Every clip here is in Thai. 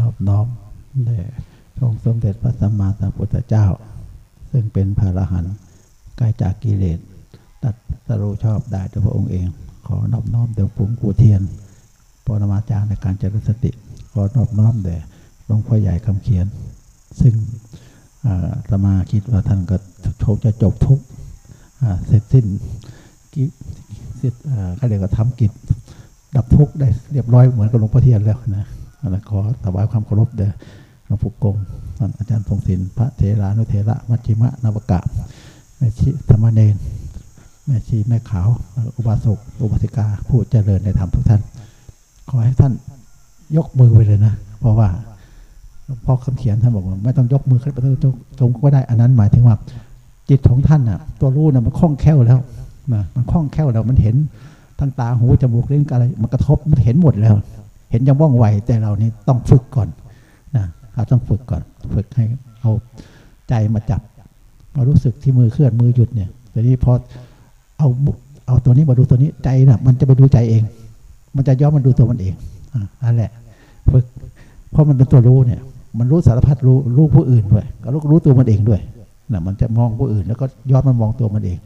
นอบน้อมแด่องค์สมเด็จพระสัมมาสัมพุทธเจ้า ซึ่งเป็นพระอรหันต์กายจากกิเลสตัดสรู้ชอบได้ด้วยพระองค์เอง ขอนอบน้อมแด่ผงปู่เทียนปรมาจารย์ในการเจริญสติ ขอนอบน้อมแด่หลวงพ่อใหญ่คำเขียน ซึ่งสมาคิดว่าท่านก็โชคจะจบทุกเสร็จสิ้นกิจเขาเรียกว่าทำกิจดับทุกได้เรียบร้อยเหมือนกับหลวงพ่อเทียนแล้วนะ ขอถวายความเคารพเด้อหลวงปู่กงท่านอาจารย์ทรงศิลป์พระเทรานุเทระมัชชิมะนวกะแม่ชีธรรมเนนแม่ชีแม่ขาว อุบาสกอุบาสิกาผู้เจริญในธรรมทุกท่าน ขอให้ท่านยกมือไปเลยนะ เพราะว่าหลวงพ่อคำเขียนท่านบอกว่าไม่ต้องยกมือขึ้นไปตรงก็ได้อันนั้นหมายถึงว่า จิตของท่านน่ะ ตัวรู้น่ะมันคล่องแคล่วแล้วนะมันคล่องแคล่วแล้วมันเห็นทั้งตาหูจมูกเลิ้นอะไร มันกระทบมันเห็นหมดแล้ว เห็นยังว่องไวแต่เรานี่ต้องฝึกก่อนนะเราต้องฝึกก่อน ฝึกให้เอาใจมาจับ มารู้สึกที่มือเคลื่อนมือหยุดเนี่ยทีนี้พอเอาเอาตัวนี้มาดูตัวนี้ใจนะ่ะมันจะไปดูใจเอง มันจะย้อนมันดูตัวมันเองอ่านั่นแหละฝึกเพราะมันเป็นตัวรู้เนี่ย มันรู้สารพัดรู้รู้ผู้อื่นด้วยก็รู้รู้ตัวมันเองด้วยนะมันจะมองผู้อื่น แล้วก็ย้อนมันมองตัวมันเอง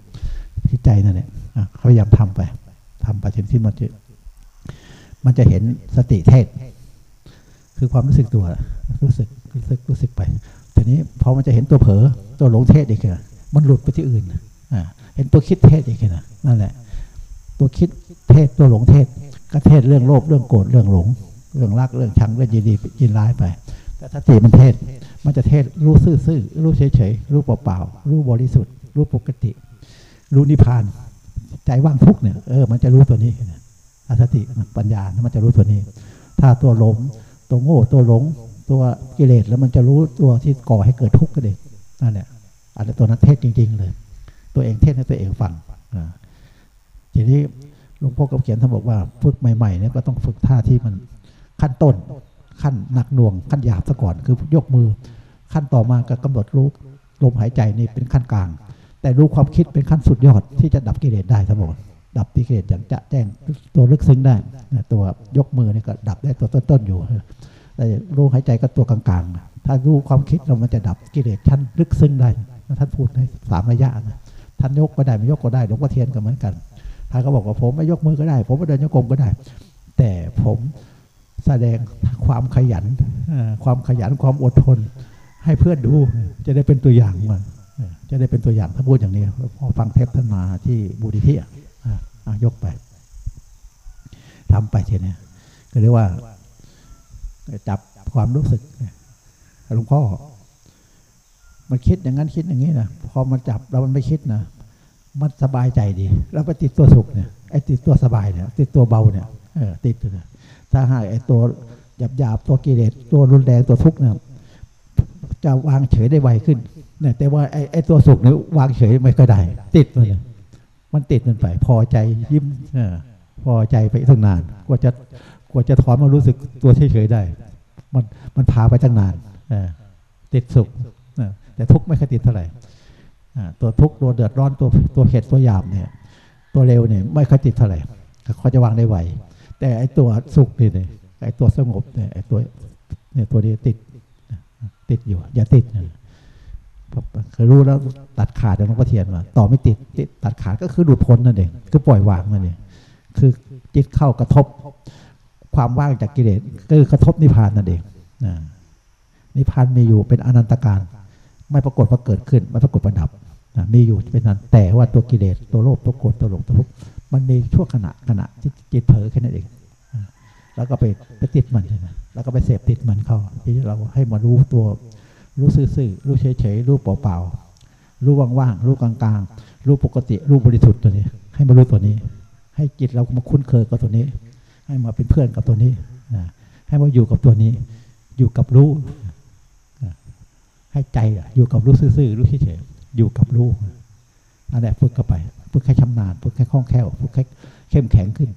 ที่ใจนั่นแหละพยายามทำไปทำไปจนที่มันจะ มันจะเห็นสติเทศ คือความรู้สึกตัว รู้สึกรู้สึกรู้สึกไปทีนี้พอมันจะเห็นตัวเผลอตัวหลงเทศอีกนะมันหลุดไปที่อื่นอ่าเห็นตัวคิดเทศอีกนะนั่นแหละ ตัวคิดเทศตัวหลงเทศก็เทศเรื่องโลภเรื่องโกรธเรื่องหลง เรื่องรักเรื่องชังเรื่องยินดียินร้ายไป แต่สติมันเทศมันจะเทศรู้ซื่อๆรู้เฉยๆรู้เปล่าๆรู้บริสุทธิ์ รู้ปกติ รู้นิพพาน ใจว่างทุกเนี่ยเออมันจะรู้ตัวนี้ อสติปัญญามันจะรู้ตัวนี้ ถ้าตัวหลงตัวโง่ตัวหลงตัวกิเลสแล้วมันจะรู้ตัวที่ก่อให้เกิดทุกข์ก็เด็กนั่นแหละอันนี้ตัวนั้นเทศจริง ๆ เลย ตัวเองเทศให้ตัวเองฟังทีนี้หลวงพ่อก็เขียนท่านบอกว่าฝึกใหม่ๆเนี่ยก็ต้องฝึกท่าที่มันขั้นต้นขั้นหนักหน่วงขั้นหยาบซะก่อนคือยกมือ ขั้นต่อมาก็กำหนดรู้ลมหายใจนี่เป็นขั้นกลาง แต่รู้ความคิดเป็นขั้นสุดยอดที่จะดับกิเลสได้ทั้งหมด ดับกิเลสอย่างจะแจ้งตัวลึกซึ้งได้ตัวยกมือนี่ก็ดับได้ตัวต้นๆอยู่แต่รู้หายใจก็ตัวกลางๆ ถ้ารู้ความคิดเรามันจะดับกิเลสชั้นลึกซึ้งได้ท่านพูดในสามระยะนะท่านยกก็ได้ไม่ยกก็ได้หลวงพ่อเทียนก็เหมือนกันท่านก็บอกว่าผมไม่ยกมือก็ได้ ผมไม่เดินโยกมก็ได้ แต่ผมแสดงความขยันความขยันความอดทน ให้เพื่อนดูจะได้เป็นตัวอย่างมันจะได้เป็นตัวอย่างถ้าพูดอย่างนี้พอฟังเทปท่านมาที่บูดิที่อะ ยกไปทำไปทีนี้ก็เรียกว่า จับความรู้สึกหลวงพ่อมันคิดอย่างนั้นคิดอย่างนี้นะพอมันจับแล้วมันไม่คิดนะมันสบายใจดี แล้วไปติดตัวสุขเนี่ยไอ้ติดตัวสบายเนี่ย ติดตัวเบาเนี่ยเออติดเลยถ้าหากไอ้ตัวหยาบหยาบตัวกิเลสตัวรุนแรงตัวทุกข์เนี่ยจะวางเฉยได้ไวขึ้นเนี่ยแต่ว่าไอ้ไอ้ตัวสุขเนี่ยวางเฉยไม่ก็ได้ ติดมันเลย มันติดมันไป พอใจยิ้มพอใจไปตั้งนาน กว่าจะกว่าจะถอนมารู้สึกตัวเฉยๆได้ มันมันพาไปตั้งนานติดสุขแต่ทุกข์ไม่ค่อยติดเท่าไหร่ตัวทุกข์ตัวเดือดร้อนตัวตัวเห็ดตัวหยาบเนี่ย ตัวเร็วเนี่ยไม่ค่อยติดเท่าไหร่เขาจะวางได้ไวแต่ไอ้ตัวสุขนี่เนี่ยไอ้ตัวสงบเนี่ยไอ้ตัวเนี่ยตัวนี้ติด ติดอยู่ อย่าติดนะ เคยรู้แล้วตัดขาดจากหลวงพ่อเทียนมา ต่อไม่ติดติดตัดขาดก็คือหลุดพ้นนั่นเองคือปล่อยวางนั่นเองคือจิตเข้ากระทบความว่างจากกิเลสก็คือกระทบนิพพานนั่นเองนิพพานมีอยู่เป็นอนันตการ ไม่ปรากฏว่าเกิดขึ้นไม่ปรากฏประดับมีอยู่เป็นนั้นแต่ว่าตัวกิเลสตัวโลภตัวโกรธตัวหลงตัวทุกข์มันมีชั่วขณะขณะที่จิตเผลอแค่นั้นเองแล้วก็ไปไปติดมันใช่ไหมแล้วก็ไปเสพติดมันเข้าที่เราให้มารู้ตัว รู้ซื่อๆรู้เฉยๆรู้เปล่าๆรู้ว่างๆรู้กลางๆรู้ปกติรู้บริสุทธิ์ตัวนี้ ให้มารู้ตัวนี้ ให้จิตเรามาคุ้นเคยกับตัวนี้ ให้มาเป็นเพื่อนกับตัวนี้นะให้มาอยู่กับตัวนี้ อยู่กับรู้ให้ใจอยู่กับรู้ซื่อๆรู้เฉยๆอยู่กับรู้อันนี้ฝึกเข้าไปฝึกให้ชำนาญฝึกให้คล่องแคล่วฝึกให้เข้มแข็งขึ้น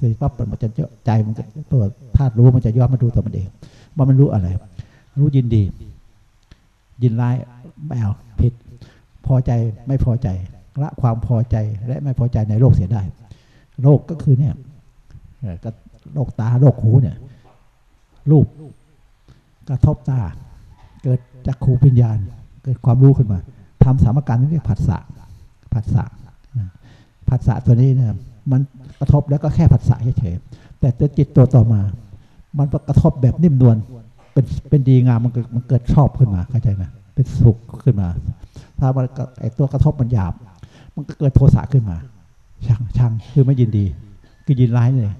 สร็จปั๊บมันจะใจมันตัวธาตุรู้มันจะย้อนมาดูตัวมันเองว่ามันรู้อะไร รู้ยินดี ยินร้ายไม่เอาผิด พอใจไม่พอใจละความพอใจและไม่พอใจในโลกเสียได้ โลกก็คือเนี่ยก็โรคตาโรคหูเนี่ย รูปกระทบตา เกิดจากขูปิญญาณ เกิดความรู้ขึ้นมาทำสามการนี่เรียกผัสสะผัสสะผัสสะตัวนี้นะมันกระทบแล้วก็แค่ผัสสะเฉยๆแต่ตัวจิตตัวต่อมา มันกระทบแบบนิ่มนวล เป็นเป็นดีงามมันมันเกิดชอบขึ้นมาเข้าใจไหมเป็นสุขขึ้นมา ถ้ามันไอตัวกระทบมันหยาบ มันก็เกิดโทสะขึ้นมาชังชังคือไม่ยินดีคือยินร้ายเลย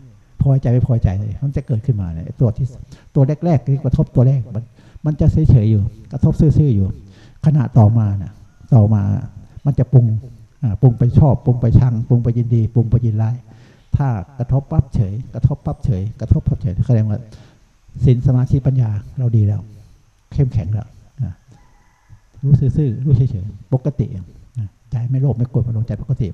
พอใจไม่พอใจเลยมันจะเกิดขึ้นมาเลยตัวที่ตัวแรกๆที่กระทบตัวแรกมัน มันจะเฉยๆอยู่ กระทบซื่อๆอยู่ขณะต่อมาน่ะ ต่อมามันจะปรุงปรุงไปชอบปรุงไปชังปรุงไปยินดีปรุงไปยินร้ายถ้ากระทบปั๊บเฉย กระทบปั๊บเฉย กระทบปั๊บเฉยแสดงว่า สินสมาธิปัญญาเราดีแล้ว เข้มแข็งแล้วรู้ซื่อๆรู้เฉยๆปกติใจไม่โลภไม่โกรธไม่หลงใจปกติ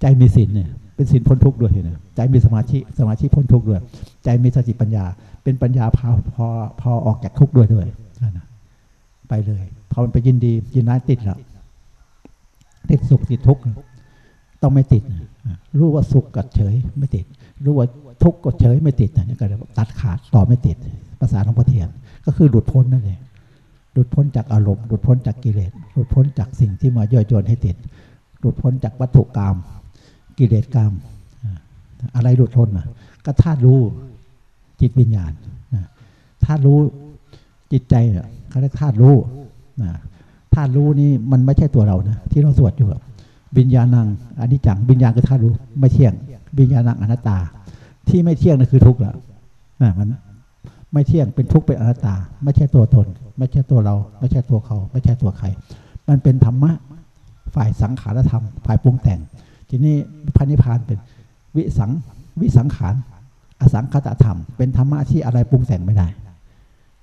ใจมีสินเนี่ยเป็นสินพ้นทุกข์ด้วยเนี่ยใจมีสมาธิสมาธิพ้นทุกข์ด้วย ใจมีสติปัญญา เป็นปัญญาพอพอพอออกจากทุกข์ด้วยด้วยไปเลยพอมันไปยินดียินร้ายติดแล้วติดสุขติดทุกข์ต้องไม่ติด รู้ว่าสุขกับเฉยไม่ติด รู้ว่าทุกข์ก็เฉยไม่ติดนี่ก็ตัดขาดต่อไม่ติดาษาหลวงพ่อเทียน ก็คือหลุดพ้นนั่นเองหลุดพ้นจากอารมณ์หลุดพ้นจากกิเลสหลุดพ้นจากสิ่งที่มาย่อยโยนให้ติด หลุดพ้นจากวัตถุกรรมกิเลสกรรมอะไรหลุดพ้นอะก็ธาตุรู้จิตวิญญาณธาตุรู้จิตใจเนี่ยเขาเรียกธาตุรู้ธาตุรู้นี่มันไม่ใช่ตัวเรานะที่เราสวดอยู่วิญญาณังอันนี้จังวิญญาณคือธาตุรู้ไม่เที่ยงวิญญาณังอนัตตา ที่ไม่เที่ยงนั่นคือทุกข์ละนะมัน ไม่เที่ยงเป็นทุกข์เป็นอนัตตา ไม่ใช่ตัวตน ไม่ใช่ตัวเรา ไม่ใช่ตัวเขา ไม่ใช่ตัวใคร มันเป็นธรรมะฝ่ายสังขารธรรม ฝ่ายปรุงแต่ง ทีนี้พระนิพพานเป็นวิสังวิสังขารอสังคตธรรม เป็นธรรมะที่อะไรปรุงแต่งไม่ได้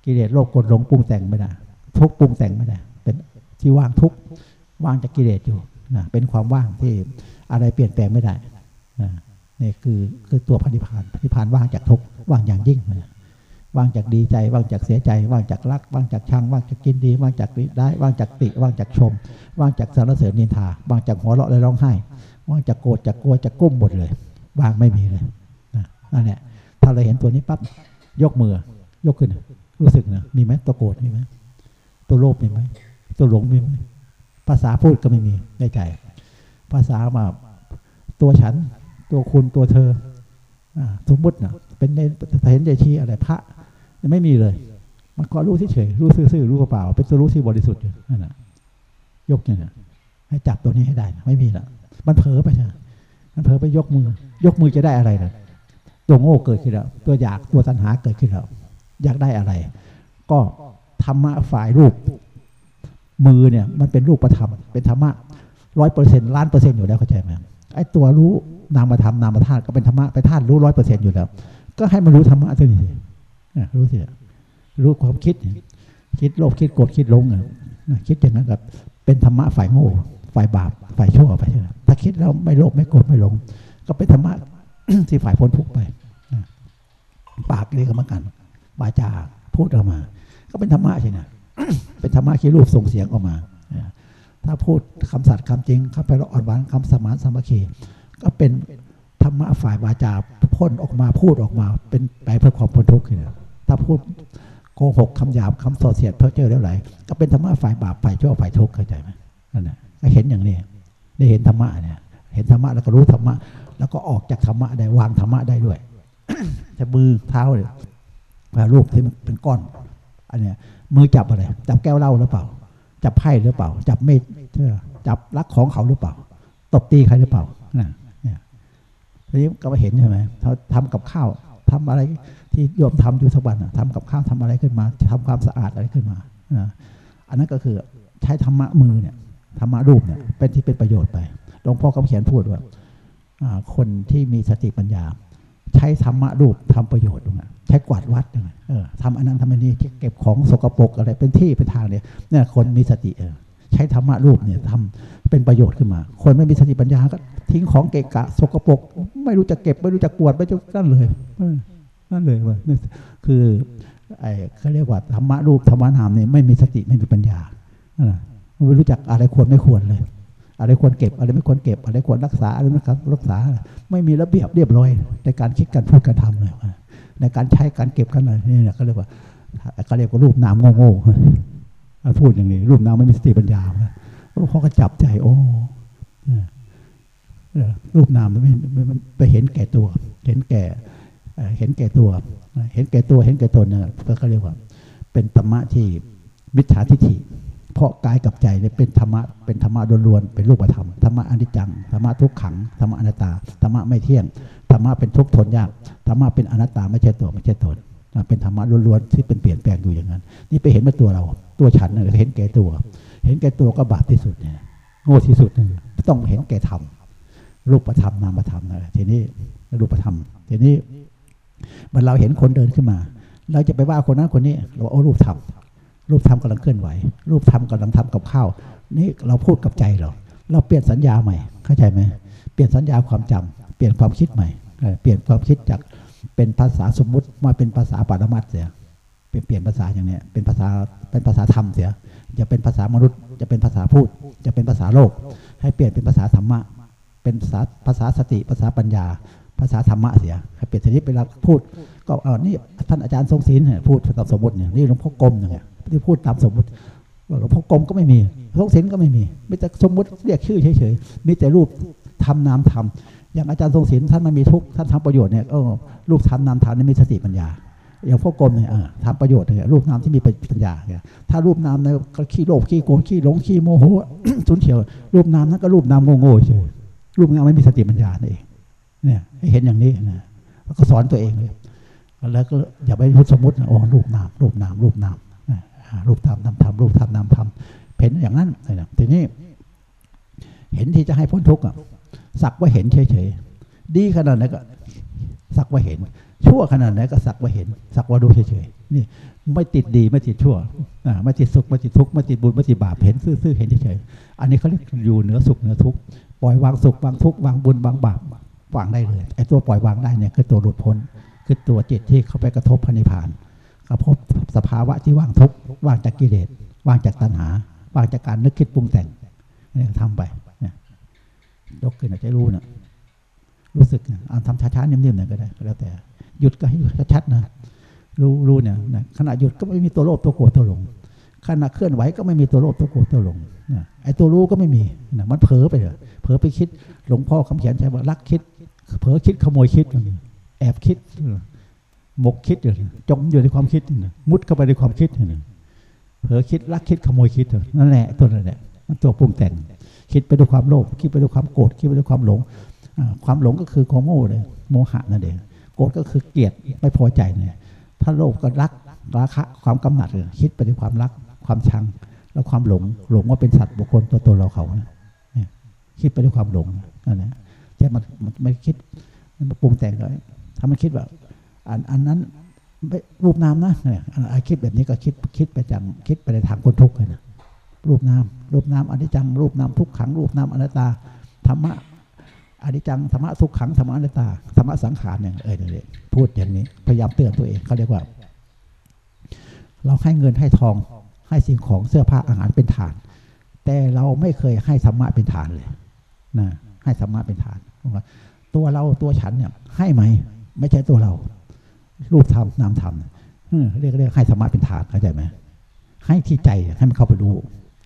กิเลสโลภกดหลงปรุงแต่งไม่ได้ ทุกปรุงแต่งไม่ได้ เป็นที่ว่างทุกว่างจากกิเลสอยู่นะเป็นความว่างที่อะไรเปลี่ยนแปลงไม่ได้นะนี่คือคือตัวพระนิพพานพระนิพพานว่างจากทุกว่างอย่างยิ่งนะ ว่างจากดีใจ ว่างจากเสียใจ ว่างจากรัก ว่างจากชัง ว่างจากกินดี ว่างจากได้ ว่างจากติ ว่างจากชม ว่างจากสารเสริญนินทา ว่างจากหัวเราะและร้องไห้ ว่างจากโกรธจากกลัวจากก้มหมดเลย ว่างไม่มีเลยนั่นแหละ ถ้าเราเห็นตัวนี้ปั๊บ ยกมือ ยกขึ้น รู้สึกนะ มีไหมตัวโกรธมีไหมตัวโลภมีไหมตัวหลงมีไหมภาษาพูดก็ไม่มีในใจ ภาษามาตัวฉัน ตัวคุณ ตัวเธอ สมมตินะเป็นในเห็นใจชี้อะไรพระ ไม่มีเลย มันก็รู้เฉยรู้ซื่อๆรู้เปล่าเป็นตัวรู้ที่บริสุทธิ์อยู่นั่นแหะยกเนี่ยให้จับตัวนี้ให้ได้ไม่มีละมันเผลอไปใช่มันเผลอไปยกมือ ยกมือจะได้อะไรล่ะตัวโง่เกิดขึ้นแล้ว ตัวอยากตัวตัณหาเกิดขึ้นแล้วอยากได้อะไร ก็ธรรมะฝ่ายรูป มือเนี่ย มันเป็นรูปประธรรมเป็นธรรมะร้อยเปอร์เซ็นต์ล้านเปอร์เซ็นต์อยู่แล้วเข้าใจไหมไอ้ตัวรู้นามธรรมนามธาตุก็เป็นธรรมะไปธาตุรู้ร้อยเปอร์เซ็นต์อยู่แล้ว ก็ให้มันรู้ธรรมะตัวนี้ รู้สิรู้ความคิด คิดโลภคิดโกรธคิดลงคิดอย่างนั้นกับเป็นธรรมะฝ่ายโง่ฝ่ายบาปฝ่ายชั่วไปใช่ไหมถ้าคิดแล้วไม่โลภไม่โกรธไม่หลง ก็เป็นธรรมะที่ฝ่ายพ้นทุกข์ไปปากเรียกมากันวาจาพูดออกมา ก็เป็นธรรมะใช่ไหมเป็นธรรมะที่รูปส่งเสียงออกมาถ้าพูดคำสัตย์คำจริงคำไปละอ่อนหวานคำสมานสมัคคีก็เป็นธรรมะฝ่ายวาจาพ่นออกมาพูดออกมา เป็นไปเพื่อความพ้นทุกข์เนี่ย ถ้าพูดโกหกคำหยาบคำส่อเสียดเพ้อเจ้อแล้วไหลก็เป็นธรรมะฝ่ายบาปฝ่ายชั่วฝ่ายทุกข์เข้าใจไหมนั่นแหละก็เห็นอย่างนี้ได้เห็นธรรมะเนี่ย เห็นธรรมะแล้วก็รู้ธรรมะแล้วก็ออกจากธรรมะได้วางธรรมะได้ด้วยจะมือเท้าเนี่ยรูปที่มันเป็นก้อน อันเนี้ยมือจับอะไรจับแก้วเหล้าหรือเปล่า จับไพ่หรือเปล่า จับเม็ดจับรักของเขาหรือเปล่า ตบตีใครหรือเปล่าน่ะเนี่ยทีนี้ก็มาเห็นใช่ไหมเขาทำกับข้าวทำอะไร ที่โยมทำอยู่ทุกวันทำกับข้าวทำอะไรขึ้นมาทำความสะอาดอะไรขึ้นมาอันนั้นก็คือใช้ธรรมะมือเนี่ยธรรมะรูปเนี่ยเป็นที่เป็นประโยชน์ไปหลวงพ่อคำเขียนพูดว่าคนที่มีสติปัญญา ใช้ธรรมะรูปทำประโยชน์ตรงนั้นใช้กวาดวัดตรงนั้นทำอันนั้นทำอันนี้เก็บของสกปรกอะไรเป็นที่เป็นทางเนี่ยเนี่ยคนมีสติเออใช้ธรรมะรูปเนี่ยทำเป็นประโยชน์ขึ้นมา คนไม่มีสติปัญญาก็ทิ้งของเกะกะ สกปรกไม่รู้จะเก็บไม่รู้จะกวดไม่รู้จะนั่นเลย นั่นเลยว่าคือไอ้เขาเรียกว่าธรรมะรูปธรรมะนามเนี่ยไม่มีสติไม่มีปัญญาไม่รู้จักอะไรควรไม่ควรเลย อะไรควรเก็บอะไรไม่ควรเก็บ อะไรควรรักษาอะไรไม่ควรรักษา ไม่มีระเบียบเรียบร้อย ในการคิดการพูดการทำเลยในการใช้การเก็บกันอะไรนี่เนี่ยก็เรียกว่าก็เรียกว่ารูปนามโง่ๆพูดอย่างนี้ รูปนามไม่มีสติปัญญาพ่อก็จับใจ โอ้รูปนามไม่ไปเห็นแก่ตัว เห็นแก่ เห็นแก่ตัว เห็นแก่ตัว เห็นแก่ตนเนี่ยก็เรียกว่า เป็นธรรมะที่มิจฉาทิฏฐิ เพราะกายกับใจเนี่ยเป็นธรรมะ เป็นธรรมะล้วนๆ เป็นรูปธรรม ธรรมะอนิจจัง ธรรมะทุกขัง ธรรมะอนัตตา ธรรมะไม่เที่ยง ธรรมะเป็นทุกข์ทนยาก ธรรมะเป็นอนัตตาไม่ใช่ตัวไม่ใช่ตน เป็นธรรมะล้วนๆที่เป็นเปลี่ยนแปลงอยู่อย่างนั้น นี่ไปเห็นมาตัวเรา ตัวฉันเนี่ยเห็นแก่ตัว เห็นแก่ตัวก็บาปที่สุดเนี่ยโง่ที่สุดต้องเห็นแก่ธรรม รูปธรรมนามธรรมนะทีนี้รูปธรรม ทีนี้ มันเราเห็นคนเดินขึ้นมา เราจะไปว่าคนนั้นคนนี้ เราเอารูปธรรมรูปธรรมกำลังเคลื่อนไหว รูปธรรมกำลังทำกับข้าวนี่เราพูดกับใจเรา เราเปลี่ยนสัญญาใหม่เข้าใจไหมเปลี่ยนสัญญาความจำเปลี่ยนความคิดใหม่ เปลี่ยนความคิดจากเป็นภาษาสมมุติมาเป็นภาษาปรมัตเสียเสียเปลี่ยนภาษาอย่างนี้เป็นภาษาเป็นภาษาธรรมเสียจะเป็นภาษามนุษย์ จะเป็นภาษาพูด จะเป็นภาษาโลก ให้เปลี่ยนเป็นภาษาธรรมะ เป็นภาษาภาษาสติภาษาปัญญา ภาษาธรรมะเสียเปลี่ยนทีนี้เวลาพูด ก็เออนี่ท่านอาจารย์ทรงศิลป์พูดตามสมมติเนี่ยนี่หลวงพ่อกรมเนี่ยที่พูดตามสมมติหลวงพ่อกรมก็ไม่มีทรงศิลป์ก็ไม่มีมีแต่สมมติเรียกชื่อเฉยๆมีแต่รูปทำนามทำอย่างอาจารย์ทรงศิลป์ท่านไม่มีทุกท่านทำประโยชน์เนี่ยเออรูปทำนามทำนี่มีสติปัญญาอย่างพวกกรมเนี่ยทำประโยชน์เนี่ยรูปนามที่มีปัญญาเนี่ยถ้ารูปนามเนี่ยขี้โลภขี้โกรธขี้หลงขี้โมโหสุนเฉียว รูปนามนั้นก็รูปนามโง่ๆเฉยรูปนามไม่มีสติปัญญาเอง เนี่ยให้เห็นอย่างนี้นะแล้วก็สอนตัวเองเลย แล้วก็อย่าไปพูดสมมติโอ้รูปนามรูปนามรูปนามรูปธรรมนามธรรมรูปธรรมนามธรรมเห็นอย่างนั้นนะทีนี้ เห็นที่จะให้พ้นทุกข์อะสักว่าเห็นเฉยๆดีขนาดไหนก็ สักว่าเห็น ชั่วขนาดไหนก็สักว่าเห็น สักว่าดูเฉยๆนี่ไม่ติดดีไม่ติดชั่วไม่ติดสุขไม่ติดทุกข์ไม่ติดบุญไม่ติดบาปเห็นซื่อๆเห็นเฉยๆอันนี้เขาเรียกอยู่เหนือสุขเหนือทุกข์ปล่อยวางสุขวางทุกข์วางบุญวางบาป วางได้เลยไอ้ตัวปล่อยวางได้เนี่ยคือตัวหลุดพ้น คือตัวจิตที่เข้าไปกระทบพระนิพพานกระทบสภาวะที่ว่างทุกข์ว่างจากกิเลสว่างจากตัณหา ว่างจากการนึกคิดปรุงแต่งนี่ทำไปเนี่ยยกขึ้นอาจจะรู้นะรู้สึกอ่านทำช้าๆนิ่มๆหน่อยก็ได้แล้วแต่หยุดก็ให้ชัดๆนะรู้รู้เนี่ยขณะหยุดก็ไม่มีตัวโลภตัวโกรธตัวหลงขณะเคลื่อนไหวก็ไม่มีตัวโลภตัวโกรธตัวหลงไอ้ตัวรู้ก็ไม่มีนะมันเผลอไปเลยเผลอไปคิดหลวงพ่อคำเขียนใช่ว่ารักคิด เผลอคิดขโมยคิด แอบคิดหมกคิดอยู่จมอยู่ในความคิดมุดเข้าไปในความคิดเผลอคิดรักคิดขโมยคิดนั่นแหละตัวนั่นแหละมันตัวปรุงแต่ง คิดไปด้วยความโลภคิดไปด้วยความโกรธคิดไปด้วยความหลงความหลงก็คือความโง่เลยโมหะนั่นเองโกรธก็คือเกลียดไม่พอใจเนี่ยถ้าโลภก็รักราคะความกำหนัดเลยคิดไปด้วยความรักความชัง แล้วความหลงหลงว่าเป็นสัตว์บุคคลตัวตนเราเขาเนี่ยคิดไปด้วยความหลงนั่นแหละ แต่มันมันไม่คิดมันปรุงแต่งเลยถ้ามันคิดแบบอันอันนั้นรูปนามนะเนี่ยคิดแบบนี้ก็คิดคิดไปจังคิดไปในทางคนทุกข์เลยนะรูปนามรูปนามอนิจจัง รูปนามทุกขัง รูปนามอนัตตาธรรมะอนิจจังธรรมะทุกขังธรรมะอนัตตาธรรมะสังขารเนี่ยเออเนี่ยพูดอย่างนี้พยายามเตือนตัวเองเขาเรียกว่า เราให้เงินให้ทองให้สิ่งของเสื้อผ้าอาหารเป็นฐาน แต่เราไม่เคยให้ธรรมะเป็นฐานเลยนะให้ธรรมะเป็นฐาน ตัวเราตัวฉันเนี่ย ให้ไหม ไม่ใช่ตัวเรา รูปธรรมนามธรรมเรียกเรียกให้ธรรมะเป็นฐานเข้าใจไหมให้ที่ใจให้มันเข้าไปดู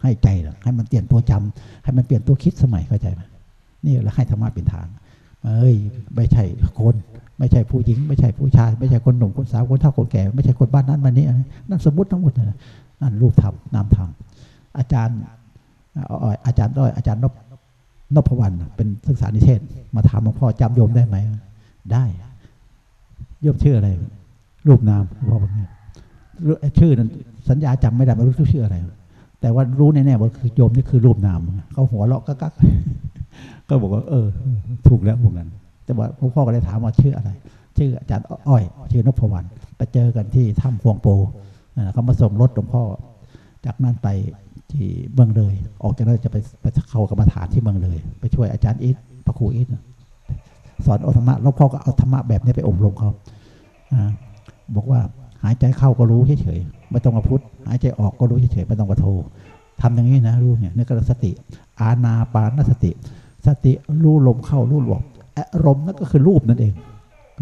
ให้ใจให้มันเปลี่ยนตัวจำให้มันเปลี่ยนตัวคิดสมัยเข้าใจไหมนี่เราให้ธรรมะเป็นฐานเอ้ย ไม่ใช่คน ไม่ใช่ผู้หญิง ไม่ใช่ผู้ชาย ไม่ใช่คนหนุ่มคนสาวคนเฒ่าคนแก่ ไม่ใช่คนบ้านนั้นบ้านนี้นั่นสมมติทั้งหมดนั่นรูปธรรมนามธรรมอาจารย์อาจารย์ด้อยอาจารย์นพ นพวรรณเป็นศึกษานิเทศ มาถามหลวงพ่อจำโยมได้ไหม ได้ยกชื่ออะไร รูปนามบอกว่าชื่อนั้นสัญญาจำไม่ได้ไม่รู้ชื่ออะไร แต่ว่ารู้แน่ๆว่าคือโยมนี่คือรูปนามเขาหัวเราะก็กักก็บอกว่า เออ ถูกแล้วพวกนั้น แต่ว่าหลวงพ่อก็เลยถามว่าชื่ออะไร ชื่ออาจารย์อ้อย ชื่อนพวรรณไปเจอกันที่ถ้ำพวงโปเขามาส่งรถหลวงพ่อ จากนั้นไป ที่เมืองเลย ออกจากนั้นจะไปไปเข้ากรรมฐานที่เมืองเลย ไปช่วยอาจารย์อิทพระครูอิทสอนอธรรมะหลวพ่อก็เอาธรรมะแบบนี้ไปอบรมเขาบอกว่าหายใจเข้าก็รู้เฉยๆไม่ต้องมาพุทธหายใจออกก็รู้เฉยๆไม่ต้องมาโททำอย่างนี้นะรู้เนี่ยนี่ก็สติ อาณาปานสติ สติรู้ลมเข้ารู้ลมอารมณ์นั่นก็คือรูปนั่นเอง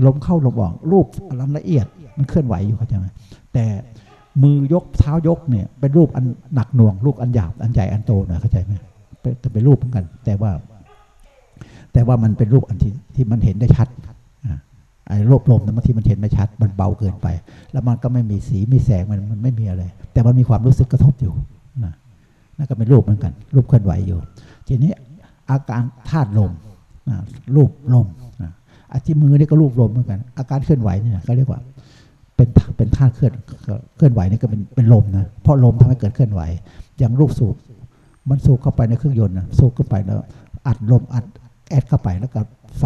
ลมเข้าลมออกรูปอันละเอียดมันเคลื่อนไหวอยู่เข้าใจไหมแต่ มือยกเท้ายกเนี่ยเป็นรูปอันหนักหน่วงรูปอันหยาบอันใหญ่อันโตนะเข้าใจไหมเป็นเป็นรูปเหมือนกัน แต่ว่า แต่ว่ามันเป็นรูปอันที่ที่มันเห็นได้ชัดไอ้โลบลมนั้นบางทีมันเห็นไม่ชัด มันเบาเกินไป แล้วมันก็ไม่มีสีมีแสงมันมันไม่มีอะไร แต่มันมีความรู้สึกกระทบอยู่นะนั่นก็เป็นรูปเหมือนกัน รูปเคลื่อนไหวอยู่ ทีนี้อาการธาตุลมรูปลมนะอที่มือนี่ก็รูปลมเหมือนกัน อาการเคลื่อนไหวเนี่ยก็เรียกว่า เป็นเป็นธาตุเคลื่อนเคลื่อนไหวนี่ก็เป็นเป็นลมนะเพราะลมทำให้เกิดเคลื่อนไหว อย่างลูกสูบมันสูบเข้าไปในเครื่องยนต์นะสูบเข้าไปแล้วอัดลมอัดแอดเข้าไปแล้วก็ไฟ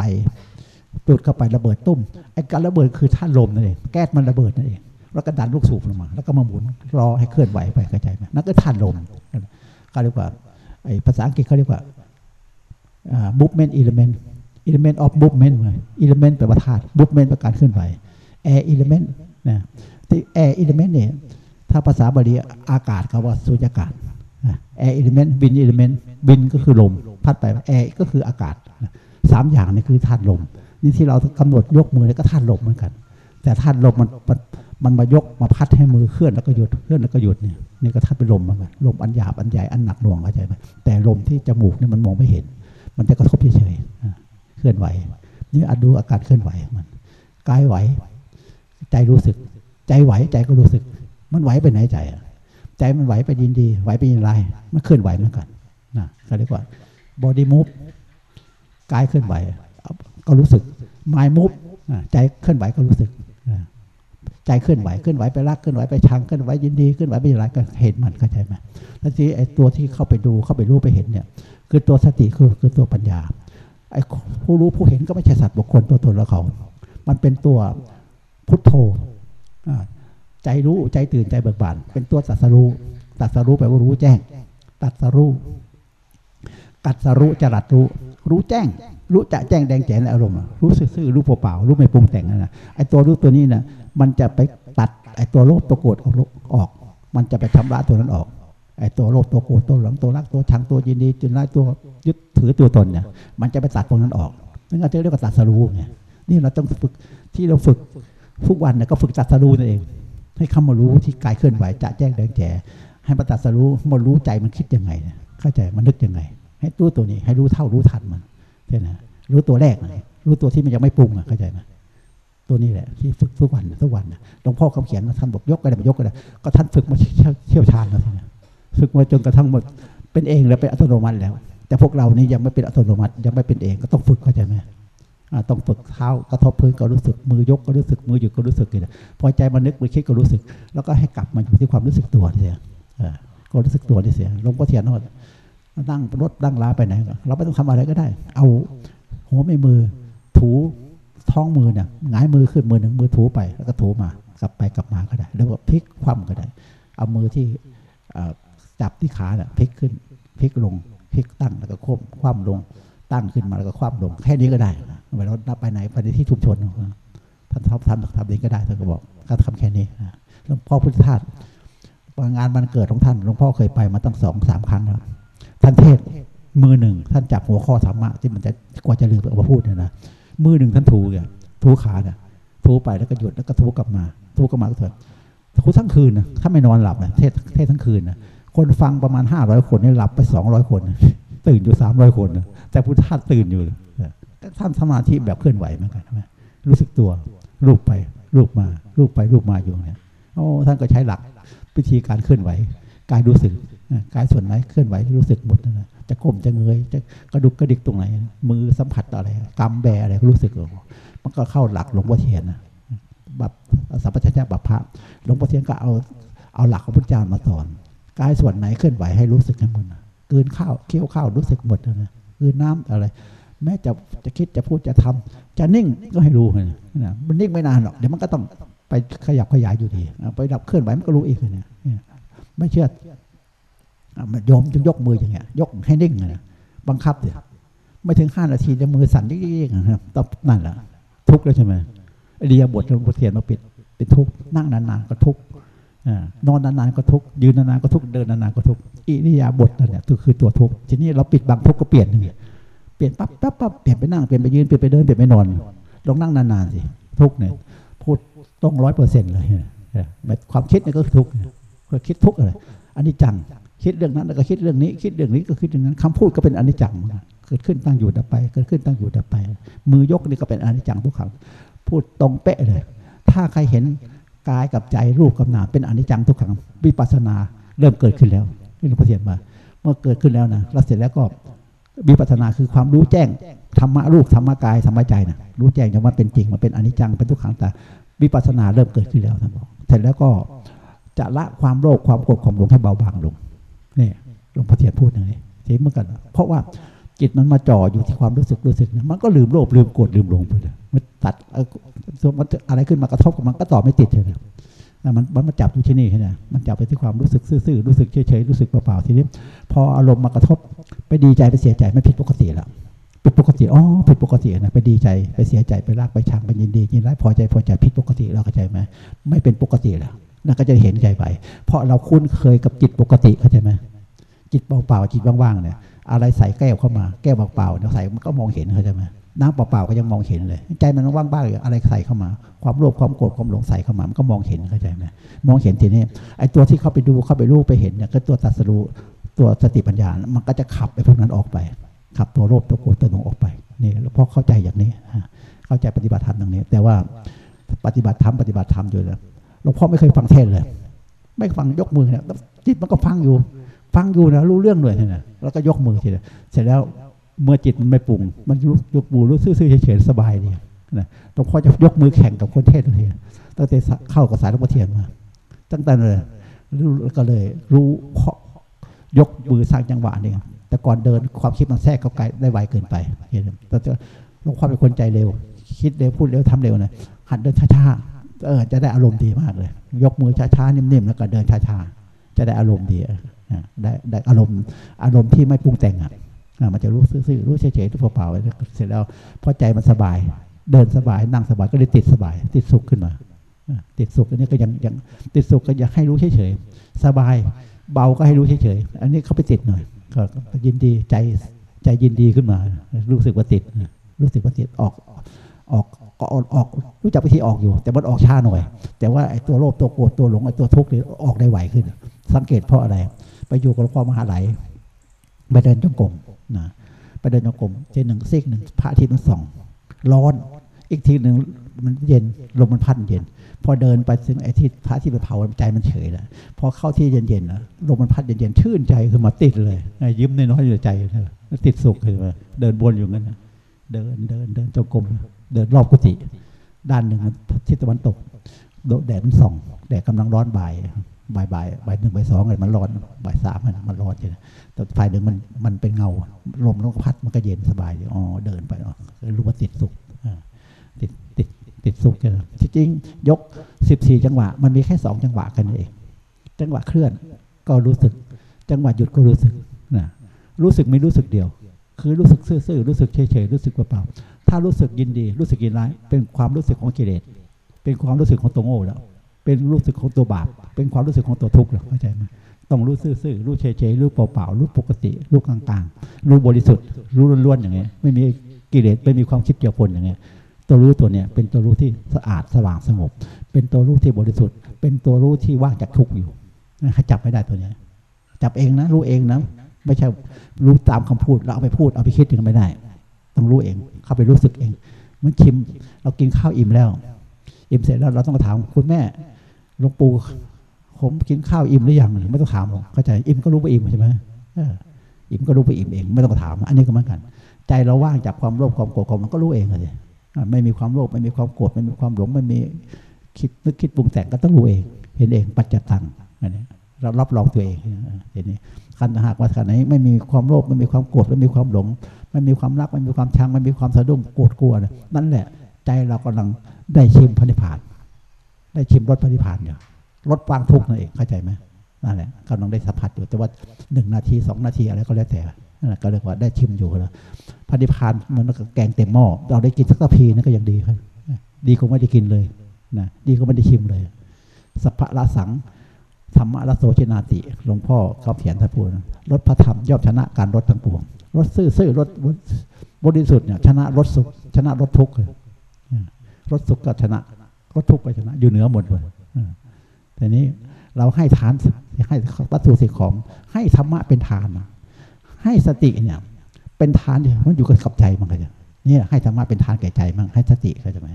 จุดเข้าไประเบิดตุ้มไอ้การระเบิดคือท่าลมนั่นเองแก๊สมันระเบิดนั่นเองแล้วก็ดันลูกสูบลงมา แล้วก็มาหมุนรอให้เคลื่อนไหวไปเข้าใจไหมนั่นก็ท่าลมก็เรียกว่าไอ้ภาษาอังกฤษเขาเรียกว่า movement element element of movement element แปลว่าธาตุ movement แปลการเคลื่อนไหว air element นะที่ air element เนี่ยถ้าภาษาบาลีอากาศเขาว่าสุญญากาศ air element wind element wind ก็คือลม พัดไป air ก็คืออากาศสามอย่างนี้คือธาตุลม นี่ที่เรากำหนดยกมือนี่ก็ธาตุลมเหมือนกัน แต่ธาตุลมมันมันมายกมาพัดให้มือเคลื่อนแล้วก็หยุดเคลื่อนแล้วก็หยุดเนี่ยนี่ก็ธาตุเป็นลมเหมือนกันลมอันหยาบอันใหญ่อันหนักหน่วงเข้าใจไหมแต่ลมที่จมูกนี่มันมองไม่เห็น มันจะกระทบเฉยๆเคลื่อนไหวนี่อาดูอาการเคลื่อนไหวมันกายไหว ใจรู้สึก ใจไหวใจก็รู้สึก มันไหวไปไหนใจใจมันไหวไปยินดี ไหวไปยินร้ายมันเคลื่อนไหวเหมือนกันนะเขาเรียกว่า body move กายเคลื่อนไหว ก็รู้สึกไม้มุบใจเคลื่อนไหวก็รู้สึกใจเคลื่อนไหวเคลื่อนไหวไปรักเคลื่อนไหวไปชังเคลื่อนไหวยินดีเคลื่อนไหวไปอะไรก็เห็นมันเข้าใจไหมแล้วทีไอ้ตัวที่เข้าไปดูเข้าไปรู้ไปเห็นเนี่ย คือตัวสติคือคือตัวปัญญาไอ้ผู้รู้ผู้เห็นก็ไม่ใช่สัตว์บุคคลตัวตนแล้วเขา มันเป็นตัว พุทโธใจรู้ใจตื่นใจเบิกบาน เป็นตัวตัดสรู้ตัดสรู้แปลว่ารู้แจ้ง ตัดสรู้กัดสรู้จรัดรู้ รู้แจ้ง รู้จะแจ้งแดงแจ๋ในอารมณ์รู้ซื่อรู้เปล่ารู้ไม่ปรุงแต่งนั่นนะไอ้ตัวรู้ตัวนี้นะมันจะไปตัดไอ้ตัวโลภตัวโกรธออกมันจะไปชำระตัวนั้นออกไอ้ตัวโลภตัวโกรธตัวหลงตัวรักตัวชังตัวยินดีจนร้ายตัวยึดถือตัวตนเนี่ยมันจะไปตัดตรงนั้นออกนั่นก็เรียกว่าตัดสรู้ไงนี่เราต้องฝึกที่เราฝึก ทุกวันเนี่ยก็ฝึกตัดสรู้นั่นเอง ให้เข้ามารู้ที่กายเคลื่อนไหวจะแจ้งแดงแจ๋ให้มาตัดสรู้มารู้ใจมันคิดยังไงเข้าใจมันนึกยังไง ให้รู้ตัวนี้ ให้รู้เท่ารู้ทันมันใช่ไหมรู้ตัวแรกรู้ตัวที่มันยังไม่ปรุงอะเข้าใจไหมตัวนี้แหละที่ฝึกทุกวันทุกวันหลวงพ่อคำเขียนท่านบอกยกก็ได้ยกก็ได้ก็ท่านฝึกมาเชี่ยวชาญแล้วนี้ฝึกมาจนกระทั่งหมดเป็นเองแล้วเป็นอัตโนมัติแล้ว แต่พวกเรานี่ยังไม่เป็นอัตโนมัติยังไม่เป็นเองก็ต้องฝึกเข้าใจไหม ต้องฝึกเท้ากระทบพื้นก็รู้สึกมือยกก็รู้สึกมือหยุดก็รู้สึกเลยพอใจมันนึกมันคิดก็รู้สึก แล้วก็ให้กลับมาอยู่ที่ความรู้สึกตัวทีเสียก็รู้สึกตัวทีเสียลงพ่อเทียนนั่นั่งรถนั่งล้าไปไหนเราไม่ต้องทำอะไรก็ได้ เอาหัวไม่มือถูท้องมือเนี่ยหงายมือขึ้นมือหนึ่งมือถูไปแล้วก็ถูมากลับไปกลับมาก็ได้หรือว่าพลิกคว่ำก็ได้ เอามือที่จับที่ขาเนี่ยพลิกขึ้นพลิกลงพลิกตั้งแล้วก็ควบคว่ำลง ตั้งขึ้นมาแล้วก็คว่ำลงแค่นี้ก็ได้เวลาไปไหนไปในที่ชุมชนท่านทำทำทำเองก็ได้ท่านก็บอกก็ทำแค่นี้หลวงพ่อพุทธทาสงานวันเกิดของท่านหลวงพ่อเคยไปมาตั้งสองสามครั้งแล้วท่านเทศมือหนึ่งท่านจับหัวข้อธรรมะที่มันจะกว่าจะลืมเอามาพูดเนี่ยนะมือหนึ่งท่านถูเนี่ยถูขาเนี่ยถูไปแล้วก็หยุดแล้วก็ถูกลับมา ถูกลับมาก็เถอะถูทั้งคืนนะถ้าไม่นอนหลับนะเทศเทศทั้งคืนนะคนฟังประมาณห้าร้อยคนนี่หลับไปสองร้อยคน ตื่นอยู่สามร้อยคนนะ แต่พุทธทาตื่นอยู่ท่านสมาธิแบบเคลื่อนไหวเหมือนกันใช่ไหมรู้สึกตัวรูปไปรูปมารูปไปรูปมาอยู่เนี่ยโอ้ท่านก็ใช้หลักวิธีการเคลื่อนไหวกายรู้สึกกายส่วนไหนเคลื่อนไหวรู้สึกหมดนะจะก้มจะเงยจะกระดุกกระดิกตรงไหน มือสัมผัสอะไรกำแบอะไรรู้สึกมันก็เข้าหลักหลวงพ่อเทียนนะแบบสัมปชัญญะบัพพะหลวงพ่อเทียนก็เอาเอาหลักของพุทธเจ้ามาสอนกายส่วนไหนเคลื่อนไหวให้รู้สึกให้หมดกืนข้าวเคี้ยวข้าวรู้สึกหมดนะ กืนน้ำอะไร แม้จะจะคิดจะพูดจะทำจะนิ่งก็ให้รู้นะมันนิ่งไม่นานหรอกเดี๋ยวมันก็ต้องไปขยับขยายอยู่ดีไปดับเคลื่อนไหวมันก็รู้อีกเลยเนี่ยไม่เชื่อมันยอมจะยกมืออย่างเงี้ย ยกให้นิ่งนะบังคับเดี๋ยไม่ถึงห้านาทีจะมือสั่นยิ่งๆนะครับต้องนั่นแหละทุกข์แล้วใช่ไหมอริยบทหลวงพ่อเทียนมาปิดเป็นทุกข์นั่งนานๆก็ทุกข์ นอนนานๆก็ทุกข์ยืนนานๆก็ทุกข์เดินนานๆก็ทุกข์อิริยาบถนั่นแหละคือตัวทุกข์ทีนี้เราปิดบางทุกข์ก็เปลี่ยนหนึ่งเปลี่ยนปั๊บปั๊บปั๊บเปลี่ยนไปนั่งเปลี่ยนไปยืนเปลี่ยนไปเดินเปลี่ยนไปนอนลองนั่งนานๆสิทุกเนี่ยพูดต้องร้อยเปอร์เซ็นต์เลยความคิดเนี่ยก็ทุกคือคิดทุกอะไรอันนี้จังคิดเรื่องนั้นแล้วก็คิดเรื่องนี้ คิดเรื่องนี้ก็คิดเรื่องนั้นคำพูดก็เป็นอนิจจังเกิดขึ้นตั้งอยู่ดับไป เกิดขึ้นตั้งอยู่ดับไป มือยกนี่ก็เป็นอนิจจังทุกคำพูดตรงเป๊ะเลย ถ้าใครเห็น กายกับใจรูปกับนามเป็นอนิจจังทุกขังวิปัสสนาเริ่มเกิดขึ้นแล้วนี่หลวงพ่อเทียนมา เมื่อเกิดขึ้นแล้วนะเราเสร็จแล้วก็วิปัสสนาคือความรู้แจ้งธรรมะรูปธรรมะกายธรรมะใจนะรู้แจ้งอย่างว่าเป็นจริงมันเป็นอนิจจังเป็นทุกขังแต่วิปัสสนาเริ่มเกิดขึ้นแล้วท่านบอกเสร็จแล้วก็จะละความโลภความโกรธความหลงให้เบาบางลงนี่หลวงพ่อเทียนพูดอย่างนี้ทีเมื่อกัน เพราะว่าจิตมันมาจ่ออยู่ที่ความรู้สึกรู้สึกมันก็ลืมโลภลืมโกรธลืมหลงไปเลย มันตัดมันอะไรขึ้นมากระทบกับมันก็ต่อไม่ติดเลยมันมันมาจับอยู่ที่นี่ใช่ไหมมันจับไปที่ความรู้สึกซื่อๆรู้สึกเฉยๆรู้สึกเปล่าๆทีนี้พออารมณ์มากระทบ ไปดีใจไปเสียใจไม่ผิดปกติแล้วผิดปกติอ๋อผิดปกตินะไปดีใจไปเสียใจไปรักไปชังไปยินดียินร้ายพอใจพอใจผิดปกติเราเข้าใจไหมไม่เป็นปกติแล้วนั่นก็จะเห็นใจไป เพราะเราคุ้นเคยกับจิตปกติเข้าใจไหมจิตเปล่าๆจิตว่างๆเนี่ยอะไรใส่แก้วเข้ามาแก้วเปล่าๆเนี่ยใส่มันก็มองเห็นเข้าใจไหม น้ำเปล่าๆก็ยังมองเห็นเลย ใจมันว่างบ้างอะไรใส่เข้ามา ความโลภความโกรธความหลงใส่เข้ามามันก็มองเห็นเข้าใจไหมมองเห็นทีนี้ไอ้ตัวที่เข้าไปดูเข้าไปรู้ไปเห็นเนี่ยก็ตัวตัสรู้ตัวสติปัญญา มันก็จะขับไอ้พวกนั้นออกไป ขับตัวโลภตัวโกรธตัวหลงออกไปนี่เพราะเข้าใจอย่างนี้เข้าใจปฏิบัติธรรมอย่างนี้ แต่ว่าปฏิบัติธรรมปฏิบัติธรรมอยู่แล้วหลวงพ่อไม่เคยฟังเทศเลย ไม่ฟังยกมือเนี่ยจิตมันก็ฟังอยู่ ฟังอยู่นะรู้เรื่องเลยนะแล้วก็ยกมือทีเดียวเสร็จแล้ว เมื่อจิตมันไม่ปรุง มันยกมือรู้ซื่อๆเฉยๆสบายดีนะหลวงพ่อจะยกมือแข่งกับคนเทศเลยตั้งแต่เข้ากับสายหลวงพ่อเทียนมา ตั้งแต่เลยรู้ก็เลย รู้เพราะยกมือสร้างจังหวะนี่แต่ก่อนเดินความคิดมันแทรกเข้าไกลได้ไวเกินไปเห็นแต่หลวงพ่อเป็นคนใจเร็ว คิดเร็วพูดเร็วทำเร็วนะหัดเดินช้าๆเออจะได้อารมณ์ดีมากเลย ยกมือช้าๆนิ่มๆแล้วก็เดินช้าๆจะได้อารมณ์ดีได้ได้อารมณ์อารมณ์ที่ไม่ปรุงแต่งอะ มันจะรู้ซื่อๆรู้เฉยๆรู้เปล่าๆเสร็จแล้วพอใจมันสบาย เดินสบายนั่งสบายก็เลยติดสบาย ติดสุขขึ้นมาติดสุขอันนี้ก็ยังยังติดสุขก็อยากให้รู้เฉยๆสบาย เบาก็ให้รู้เฉยๆอันนี้เขาไปติดหน่อยก็ยินดีใจใจยินดีขึ้นมา รู้สึกว่าติด รู้สึกว่าติดออกออกก็ออกออกรู้จักวิธีออกอยู่ แต่มันออกช้าหน่อย แต่ว่าไอ้ตัวโลภตัวโกรธตัวหลงไอ้ตัวทุกข์นี่ออกได้ไหวขึ้น สังเกตเพราะอะไร ไปอยู่กับหลวงพ่อมหาไหลไปเดินจงกรม นะไปเดินจงกรมเจนหนึ่งซีกหนึ่งพระอาทิตย์มันส่อง ร้อน อีกทีหนึ่งมันเย็นลมมันพัดเย็น พอเดินไปถึงไอ้ที่พระที่ไปเผาใจมันเฉยแล้วพอเข้าที่เย็นๆนะลมมันพัดเย็นๆชื่นใจคือมาติดเลยยิ้มน้อยๆอยู่ใจเลยติดสุขคือเดินวนอยู่งั้นนะเดินเดินเดินจงกรมเดินรอบกุฏิด้านหนึ่งทิศตะวันตกแดดมันส่องแดดกำลังร้อนบ่าย บ่ายบ่ายบ่ายหนึ่งบ่ายสองเลยมันร้อนบ่ายสามมันร้อนใช่ไหมแต่ฝ่ายหนึ่งมันมันเป็นเงาลมล้วก็พัดมันก็เย็นสบายอ๋อเดินไปอ๋อรู้ว่าติดสุขติดติดติดสุขใช่ไหมจริงยกสิบสี่จังหวะ มันมีแค่สองจังหวะกันเอง จังหวะเคลื่อนก็รู้สึก จังหวะหยุดก็รู้สึกนะรู้สึกไม่รู้สึกเดียว คือรู้สึกซื่อๆรู้สึกเฉยๆรู้สึกเปล่าถ้ารู้สึกยินดี รู้สึกยินร้ายเป็นความรู้สึกของกิเลสเป็นความรู้สึกของตัวโง่แล้วเป็นรู้สึกของตัวบาป เป็นความรู้สึกของตัวทุกข์เข้าใจไหมต้องรู้ซื่อๆรู้เฉยๆรู้เปล่าๆรู้ปกติ รู้กลางๆ รู้บริสุทธิ์ รู้ล้วนๆอย่างเงี้ยไม่มีกิเลสไม่มีความคิดเกี่ยวปนอย่างเงี้ยตัวรู้ตัวเนี้ยเป็นตัวรู้ที่สะอาดสว่างสงบ เป็นตัวรู้ที่บริสุทธิ์ เป็นตัวรู้ที่ว่างจากทุกข์อยู่ให้จับไม่ได้ตัวเนี้ยจับเองนะ รู้เองนะไม่ใช่รู้ตามคำพูดเราเอาไปพูดเอาไปคิดถึงไม่ได้ ต้องรู้เอง เข้าไปรู้สึกเองมันชิม เรากินข้าวอิ่มแล้ว อิ่มเสร็จแล้วเราต้องถามคุณแม่หลวงปู่ ผมกินข้าวอิ่มหรือยังไม่ต้องถามหรอกเข้าใจอิ่มก็รู้ไปอิ่มใช่ไหมอิ่มก็รู้ไปอิ่มเอง ไม่ต้องถาม อันนี้ก็เหมือนกัน ใจเราว่างจากความโลภความโกรธมันก็รู้เองเลยไม่มีความโลภไม่มีความโกรธไม่มีความหลงไม่มีคิดนึกคิดปรุงแต่งก็ต้องรู้เอง เห็นเองปัจจตังอันนี้เรารับรองตัวเองเห็นนี้คันหากว่าขณะไหนไม่มีความโลภไม่มีความโกรธไม่มีความหลง ไม่มีความรักไม่มีความชังไม่มีความสะดุ้งโกรธกลัวนั่นแหละ ใจเรากำลังได้ชิมพระนิพพาน ได้ชิมรสพระนิพพานอยู่ รสวางทุกข์นั่นเองเข้าใจไหมนั่นแหละกำลังได้สัมผัสอยู่แต่ว่าหนึ่งนาทีสองนาทีอะไรก็แล้วแต่นั่นแหละก็เรียกว่าได้ชิมอยู่แล้วพระนิพานมันก็แกงเต็มหม้อเราได้กินสักตะพีนั่นก็ยังดีครับดีกว่าไม่ได้กินเลยนะดีกว่าไม่ได้ชิมเลยสัพพะละสังธรรมะละโสชนาติหลวงพ่อเขาเขียนท่านพูดรถพระธรรมย่อมชนะการรถทั้งปวงรถซื่อซื่อรถบริสุทธิ์เนี่ยชนะรถสุขชนะรถทุกข์รสสุขก็ชนะรสทุกข์ก็ชนะ อยู่เหนือหมดเลย แต่นี้เราให้ทานให้วัตถุสิ่งของ ให้ธรรมะเป็นทาน ให้สติเนี่ยเป็นทานเนี่มันอยู่กับใจมันก็จะเนี่ยให้ธรรมะเป็นทานแก่ใจมั่งให้สติเข้าใจไหม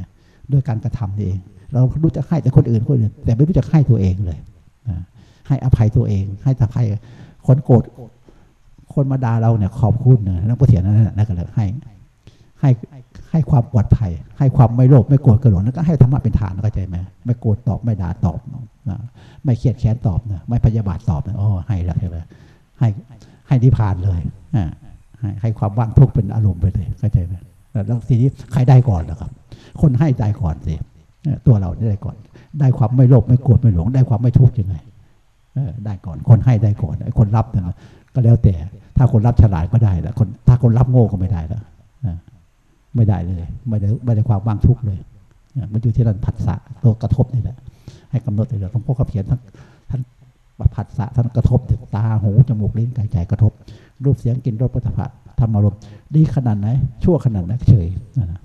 ด้วยการกระทำนี่เอง เรารู้จะให้แต่คนอื่นคนอื่น แต่ไม่รู้จะให้ตัวเองเลยให้อภัยตัวเอง ให้อภัยคนโกรธคนมาด่าเราเนี่ยขอบคุณนะนักปฏิเสธนั่นนั่นก็เลยให้ ให้ให้ความปลอดภัย ให้ความไม่โลภไม่โกรธกระหลงแล้วก็ให้ธรรมะเป็นฐานเข้าใจไหมไม่โกรธตอบไม่ด่าตอบนะไม่เครียดแค้นตอบนะไม่พยาบาทตอบนะอ๋อให้แล้วใช่ไหมให้ให้นิพพานเลยอ่าให้ให้ความว่างทุกข์เป็นอารมณ์ไปเลยเข้าใจไหมแล้วทีนี้ใครได้ก่อนล่ะครับ คนให้ได้ก่อนสิตัวเราได้ก่อน ได้ความไม่โลภไม่โกรธไม่หลง ได้ความไม่ทุกข์ยังไงได้ก่อนคนให้ได้ก่อนคนรับเนี่ยก็แล้วแต่ ถ้าคนรับฉลาดก็ได้แล้วคนถ้าคนรับโง่ก็ไม่ได้แล้ว ไม่ได้เลย ไม่ได้ไม่ได้ความว่างทุกเลยมันอยู่ที่เราผัสสะตัวกระทบนี่แหละ ให้กำหนดเลยหลวงพ่อขับเขียนทั้งท่านผัสสะท่านกระทบถึงตาหูจมูกลิ้นกายใจกระทบ รูปเสียงกลิ่นรสปัสสาวะธรรมารมณ์ดีขนาดไหนชั่วขนาดไหนเฉย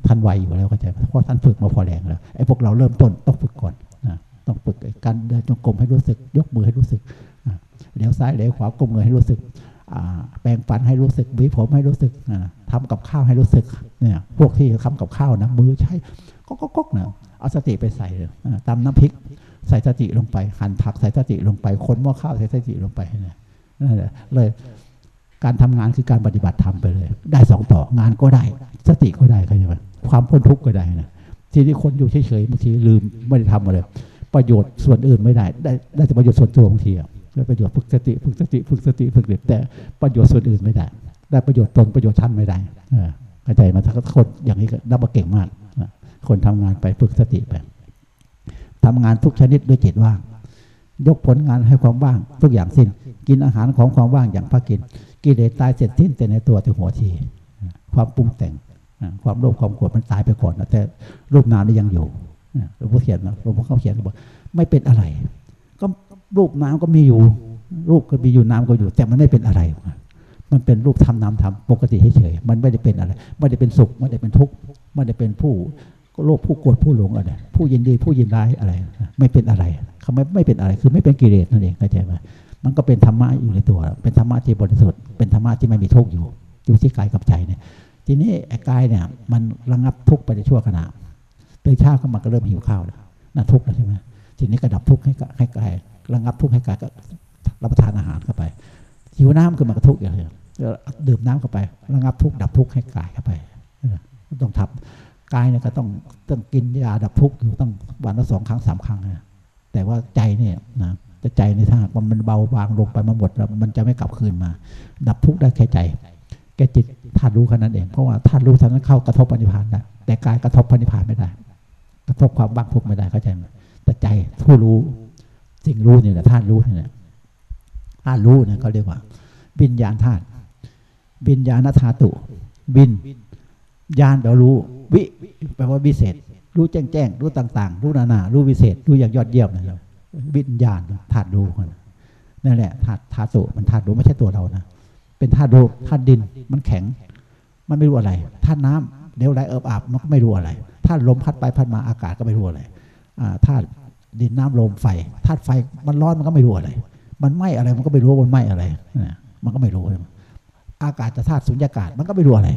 ท่านไวอยู่แล้วเข้าใจเพราะท่านฝึกมาพอแรงแล้วไอ้พวกเราเริ่มต้นต้องฝึกก่อนต้องฝึกการเดินจงกรมให้รู้สึก ยกมือให้รู้สึกเลี้ยวซ้ายเลี้ยวขวาก้มมือให้รู้สึกแปลงฟันให้รู้สึกบีผมให้รู้สึก ทำกับข้าวให้รู้สึกเนี่ยพวกที่ทำกับข้าวนะมือใช้ก็ก็ก็เนี่ยเอาสติไปใส่ตามน้ำพริก ใส่สติลงไป หั่นผักใส่สติลงไปคนหม้อข้าวใส่สติลงไปเนี่ยนั่นแหละเลยการทำงานคือการปฏิบัติทำไปเลย ได้สองต่องานก็ได้ สติก็ได้เข้าใจไหมความพ้นทุกข์ก็ได้นะทีนี้คนอยู่เฉยๆบางทีลืมไม่ได้ทำอะไรประโยชน์ส่วนอื่นไม่ได้ ได้ได้แต่ประโยชน์ส่วนตัวบางทีได้ประโยชน์ฝึกสติฝึกสติฝึกสติฝึกเด็กแต่ประโยชน์ส่วนอื่นไม่ได้ ได้ประโยชน์ตนประโยชน์ท่านไม่ได้เข้าใจมาถ้าคนอย่างนี้ก็นับว่าเก่งมาก คนทำงานไปฝึกสติไปทำงานทุกชนิดด้วยจิตว่าง ยกผลงานให้ความว่างทุกอย่างสิ้น กินอาหารของความว่างอย่างพระกิน กิเลสตายเสร็จสิ้นแต่ในตัวแต่หัวที ความปรุงแต่งความโลภความโกรธมันตายไปก่อนนะแต่รูปนามนี่ยังอยู่หลวงพ่อเขียนนะหลวงพ่อเขาเขียนบอกไม่เป็นอะไร ก็รูปน้ำก็มีอยู่ รูปก็มีอยู่น้ำก็อยู่ แต่มันไม่เป็นอะไร มันเป็นรูปทำนามทำปกติเฉยๆมันไม่ได้เป็นอะไร ไม่ได้เป็นสุขไม่ได้เป็นทุกข์ไม่ได้เป็นผู้โลภผู้โกรธผู้หลงอะไรผู้ยินดีผู้ยินร้ายอะไร ไม่เป็นอะไรเขาไม่ไม่เป็นอะไรคือไม่เป็นกิเลสนั่นเองเข้าใจไหมมันก็เป็นธรรมะอยู่ในตัว เป็นธรรมะที่บริสุทธิ์เป็นธรรมะที่ไม่มีทุกข์อยู่ อยู่ที่กายกับใจเนี่ยทีนี้ไอ้กายเนี่ยมันระงับทุกข์ไปในชั่วขณะตื่นเช้าขึ้นมาก็เริ่มหิวข้าวแล้วน่าทุกข์แล้วใช่ไหมทีนี้ก็ดับทุกข์ให้ให้กายระงับทุกข์ให้กายก็รับประทานอาหารเข้าไป หิวน้ำขึ้นมาก็ทุกข์อย่างเดียวดื่มน้ำเข้าไประงับทุกข์ดับทุกข์ให้กายเข้าไปต้องทำกายเนี่ยก็ต้องต้องกินยาดับทุกข์อยู่ต้องวันละสองครั้งสามครั้งนะแต่ว่าใจเนี่ยนะจะใจในทางว่ามันเบาบางลงไปมาหมดแล้วมันจะไม่กลับคืนมา ดับทุกข์ได้แค่ใจแกจิตธาตุรู้แค่นั้นเองเพราะว่าธาตุรู้ท่านั้นเข้ากระทบปณิพานได้แต่กายกระทบปณิพานไม่ได้ กระทบความว่างทุกข์ไม่ได้เข้าใจไหมแต่ใจผู้รู้สิ่งรู้เนี่ยแหละธาตุรู้เนี่ย ธาตุรู้เนี่ยเขาเรียกว่าบินญาณธาตุบินญาณธาตุบินญาณแปลรู้ วิแปลว่าวิเศษ รู้แจ้งแจ้งรู้ต่าง ๆ รู้นานารู้วิเศษ รู้อย่างยอดเยี่ยมนะครับวิญญาณธาตุรู้นั่นแหละธาตุธาตุมันธาตุรู้ไม่ใช่ตัวเรานะเป็นธาตุรู้ธาตุดินมันแข็ง มันไม่รู้อะไรธาตุน้ำเดี๋ยวไรเอิบอาบมันก็ไม่รู้อะไรธาตุลมพัดไปพัดมาอากาศก็ไม่รู้อะไรธาตุดินน้ำลมไฟธาตุไฟมันร้อนมันก็ไม่รู้อะไร มันไหมอะไรมันก็ไม่รู้ว่ามันไหมอะไรมันก็ไม่รู้ อากาศจะธาตุสุญญากาศมันก็ไม่รู้อะไร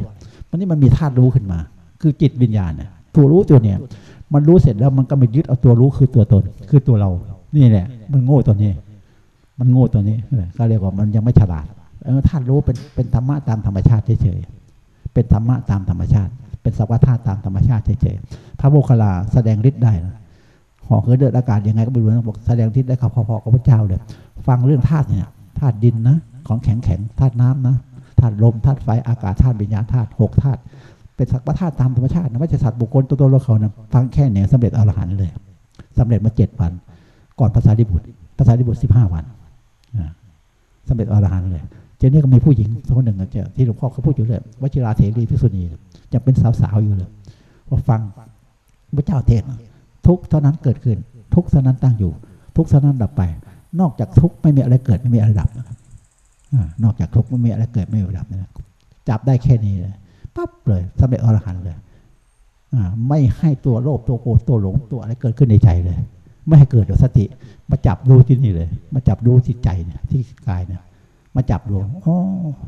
มันนี่มันมีธาตุรู้ขึ้นมา คือจิตวิญญาณเนี่ยตัวรู้ตัวเนี้ยมันรู้เสร็จแล้วมันก็ไปยึดเอาตัวรู้คือตัวตน คือตัวเรา นี่แหละ มันโง่ตัวนี้ มันโง่ตัวนี้เขาเรียกว่ามันยังไม่ฉลาดเออธาตุรู้เป็นเป็นธรรมะตามธรรมชาติเฉยๆเป็นธรรมะตามธรรมชาติ เป็นสัพพธาตุตามธรรมชาติเฉยๆพระโมคคัลลาแสดงฤทธิ์ได้นะห่อเหินเดินอากาศยังไงก็ไม่รู้นะบอกแสดงฤทธิ์ได้ขับพอๆกับพระเจ้าเลย ฟังเรื่องธาตุเนี่ยธาตุดินนะ ของแข็งแข็งธาตุน้ำนะธาตุลมธาตุไฟอากาศธาตุวิญญาณธาตุหกธาตุเป็นสัพพธาตุตามธรรมชาตินะไม่ใช่สัตว์บุคคลตัวตนเราเขานะฟังแค่เนี่ยสำเร็จอรหันต์เลยสำเร็จมาเจ็ดวัน ก่อนภาษาดิบุตรภาษาดิบุตรสิบห้าวันสำเร็จอรหันต์เลยเจนี่ก็มีผู้หญิงคนหนึ่งเจที่หลวงพ่อเขาพูดอยู่เลยวชิราเถรีพิสุณียังเป็นสาวๆอยู่เลยพอฟังพระเจ้าเทศทุกเท่านั้นเกิดขึ้น ทุกเท่านั้นตั้งอยู่ ทุกเท่านั้นดับไป นอกจากทุกไม่มีอะไรเกิดไม่มีอะไรดับนะครับนอกจากทุกไม่มีอะไรเกิดไม่มีอะไรดับนะจับได้แค่นี้เลยปั๊บเลยสำเร็จอรหันต์เลยไม่ให้ตัวโลภตัวโกรธตัวหลงตัวอะไรเกิดขึ้นในใจเลย ไม่ให้เกิดโดยสติ มาจับดูที่นี่เลย มาจับดูที่ใจเนี่ยที่กายเนี่ยมาจับดูอ๋อ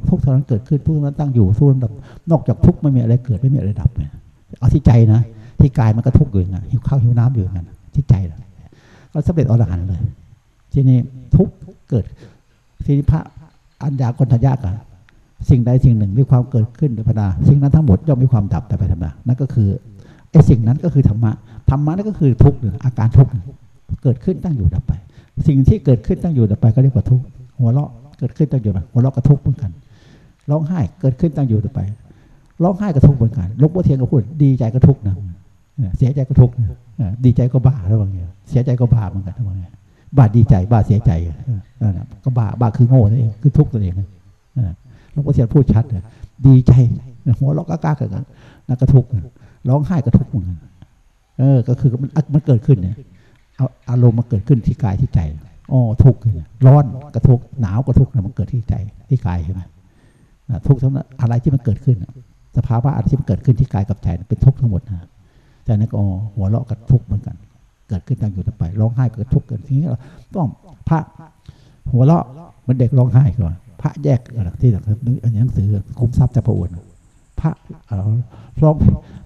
ทุกท่านั้นเกิดขึ้นทุกนั้นตั้งอยู่ทุกนั้นดับนอกจากทุกไม่มีอะไรเกิดไม่มีอะไรดับเลยเอาที่ใจนะ ที่กายมันก็ทุกข์อยู่งั้นหิวข้าวหิวน้ำอยู่งั้นที่ใจเราสำเร็จอรหันต์เลย ทีนี้ทุกเกิดทีนี้พระอัญญากรทยากะสิ่งใดสิ่งหนึ่งมีความเกิดขึ้นโดยธรรมดาสิ่งนั้นทั้งหมดย่อมมีความดับแต่ไปธรรมดานั่นก็คือไอ้สิ่งนั้นก็คือธรรมะธรรมะนั่นก็คือทุกข์ออาการทุกข์เกิดขึ้นตั้งอยู่ดับไป สิ่งที่เกิดขึ้นตั้งอยู่ดับไปก็เรียกว่าทุกข์หัวเราะเกิดขึ้นตั้งอยู่ดับหัวเราะกระทุกข์เหมือนกันร้องไห้เกิดขึ้นตั้งอยู่ดับไปร้องไห้กระทุกข์เหมือนกันลบว่าเทียนก็พูดดีใจกระทุกข์นะเสียใจก็ทุกข์ดีใจก็บ้าแล้วบางอย่างเสียใจก็บ้าเหมือนกันทั้งหมด บ้าดีใจ บ้าเสียใจก็บ้าบ้าคือโง่นั่นเองคือทุกข์นั่นเองหลวงพ่อเทียนพูดชัดดีใจหัวเราะก้าๆกันนั่นก็ทุกข์ร้องไห้ก็ทุกข์เหมือนกันเออ ก็คือมันมันเกิดขึ้นเนี่ยเอาอารมณ์มาเกิดขึ้นที่กายที่ใจอ๋อทุกข์ร้อนกระทุกหนาวกระทุกเนี่ยมันเกิดที่ใจที่กายใช่ไหมทุกข์ทั้งนั้นอะไรที่มันเกิดขึ้นสภาวะอะไรที่มันเกิดขึ้นที่กายกับใจเป็นทุกข์ทั้งหมดนะแต่นั้นก็หัวเราะกับทุกข์เหมือนกัน เกิดขึ้นตั้งอยู่ตั้งไปร้องไห้เกิดทุกข์เกิดทีนี้เราต้องพระหัวเราะมันเด็กร้องไห้ก่อนพระแยกอะไรที่หหนังสือคุ้มทรัพย์จะประอวดพระร้อง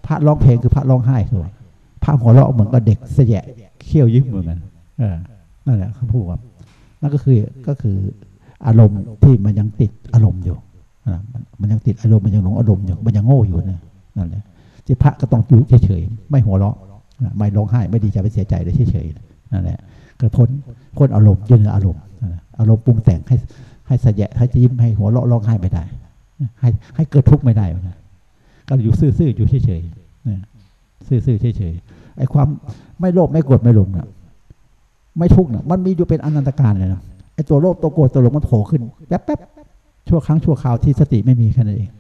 พระร้องเพลงคือพระร้องไห้ก่อนพระหัวเราะเหมือนกับเด็กเสียเขี้ยวยิ้มเหมือนกันเออนั่นแหละเขาพูดว่านั่นก็คือก็คืออารมณ์ที่มันยังติดอารมณ์อยู่มันยังติดอารมณ์มันยังหลงอารมณ์อยู่มันยังโง่อยู่นั่นแหละที่พระก็ต้องอยู่เฉยๆไม่หัวเราะ ไม่ร้องไห้ไม่ดีใจไม่เสียใจเลยเฉยๆนั่นแหละก็พ้นพ้นอารมณ์ยืนอารมณ์อารมณ์ปรุงแต่งให้ให้สะแยะให้ยิ้มให้หัวเราะร้องไห้ไม่ได้ ให้ให้เกิดทุกข์ไม่ได้นะก็อยู่ซื่อๆอยู่เฉยๆซื่อๆเฉยๆไอ้ความไม่โลภไม่โกรธไม่หลงนะไม่ทุกข์นะมันมีอยู่เป็นอนันตการเลยนะไอ้ตัวโลภตัวโกรธตัวหลงมันโผล่ขึ้นแป๊บๆชั่วครั้งชั่วคราวที่สติไม่มีแค่นั้นเอง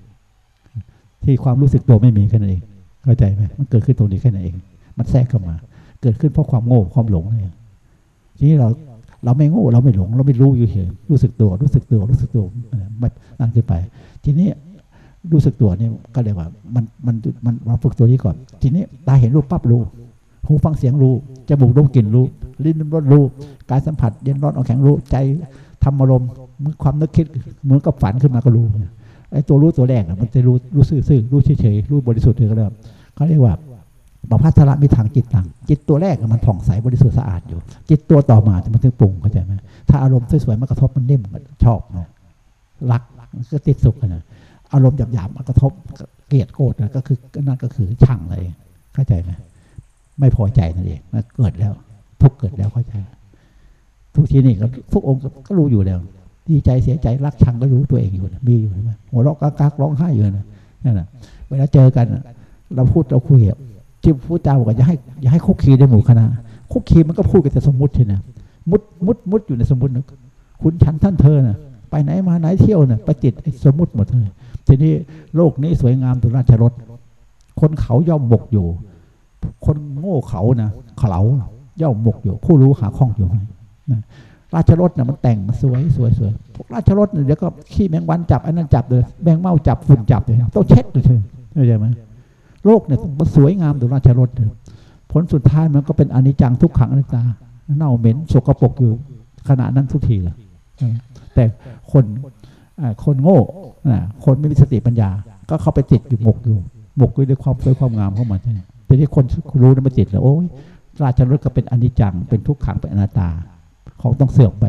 ที่ความรู้สึกตัวไม่มีแค่นั้นเองเข้าใจไหมมันเกิดขึ้นตรงนี้แค่นั้นเอง มันแทรกเข้ามา เกิดขึ้นเพราะความโง่ความหลงเลยทีนี้เราเราไม่โง่เราไม่หลง เราไม่รู้อยู่เฉยรู้สึกตัวรู้สึกตัวรู้สึกตัวไม่นั่นขึ้นไป ทีนี้รู้สึกตัวนี่ก็เลยว่ามันมันมันมาฝึกตัวนี้ก่อน ทีนี้ตาเห็นรูปปั๊บรู้หูฟังเสียงรู้จมูกดมกลิ่นรู้ลิ้นรสรู้กายสัมผัสเย็นร้อนอ่อนแข็งรู้ใจทำอารมณ์มือความนึกคิดเหมือนกับฝันขึ้นมาก็รู้ไอ้ตัวรู้ตัวแรกมันจะรู้รู้ซื่อๆรู้เฉยๆรู้บริสุทธิ์เลยก็เรียกเขาเรียกว่า บพัทระมีทางจิตต่างจิตตัวแรกมันผ่องใสบริสุทธิ์สะอาดอยู่ จิตตัวต่อมาจะมันถึงปรุงเข้าใจไหมถ้าอารมณ์สวยๆมันกระทบมันนิ่มชอบเนาะรักก็ติดสุขนะอารมณ์หยาบๆมันกระทบเกลียดโกรธนะก็คือนั่นก็คือช่างเลยเข้าใจไหมไม่พอใจนั่นเองมันเกิดแล้ว ทุกเกิดแล้วเข้าใจ ทุกทีนี่ก็ทุกองค์ก็รู้อยู่แล้วดีใจเสียใจรักชังก็รู้ตัวเองอยู่มีอยู่ใช่ไหมหัวเราะกากร้องไห้อยู่นะนั่นแหละเวลาเจอกัน เราพูดเราคุย ที่พูดจาบอกว่าอย่าให้อย่าให้คุกคีในหมู่คณะคุกคีมันก็พูดกันแต่สมมุติใช่ไหมมุดมุดมุดอยู่ในสมมุตินะคุณฉันท่านเธอนะไปไหนมาไหนเที่ยวนะไปติดสมมุติหมดเลยทีนี้โลกนี้สวยงามตุราชรถคนเขาย่อมบกอยู่ คนโง่เขานะเขาย่อมบกอยู่ ผู้รู้หาข้องอยู่ไหมราชรถเนี่ยมันแต่งมันสวยสวยสวยพวกราชรถเนี่ยเดี๋ยวก็ขี้แมงวันจับอันนั้นจับเลยแมงเม่าจับฝุ่นจับเลยต้องเช็ดเลยเธอเข้าใจไหม โลกเนี่ยมันสวยงามดูราชรถผลสุดท้ายมันก็เป็นอนิจจังทุกขังอนัตตา เน่าเหม็นสกปรกอยู่ขณะนั้นทุกทีเลยแต่คนคนโง่คนไม่มีสติปัญญา ก็เข้าไปติดอยู่หมกอยู่หมกอยู่ด้วยความสวยความงามเข้ามาใช่ไหมแต่ที่คนรู้นั้นมาติดแล้วโอ้ยราชรถก็เป็นอนิจจังเป็นทุกขังเป็นอนัตตาเขาต้องเสื่อมไป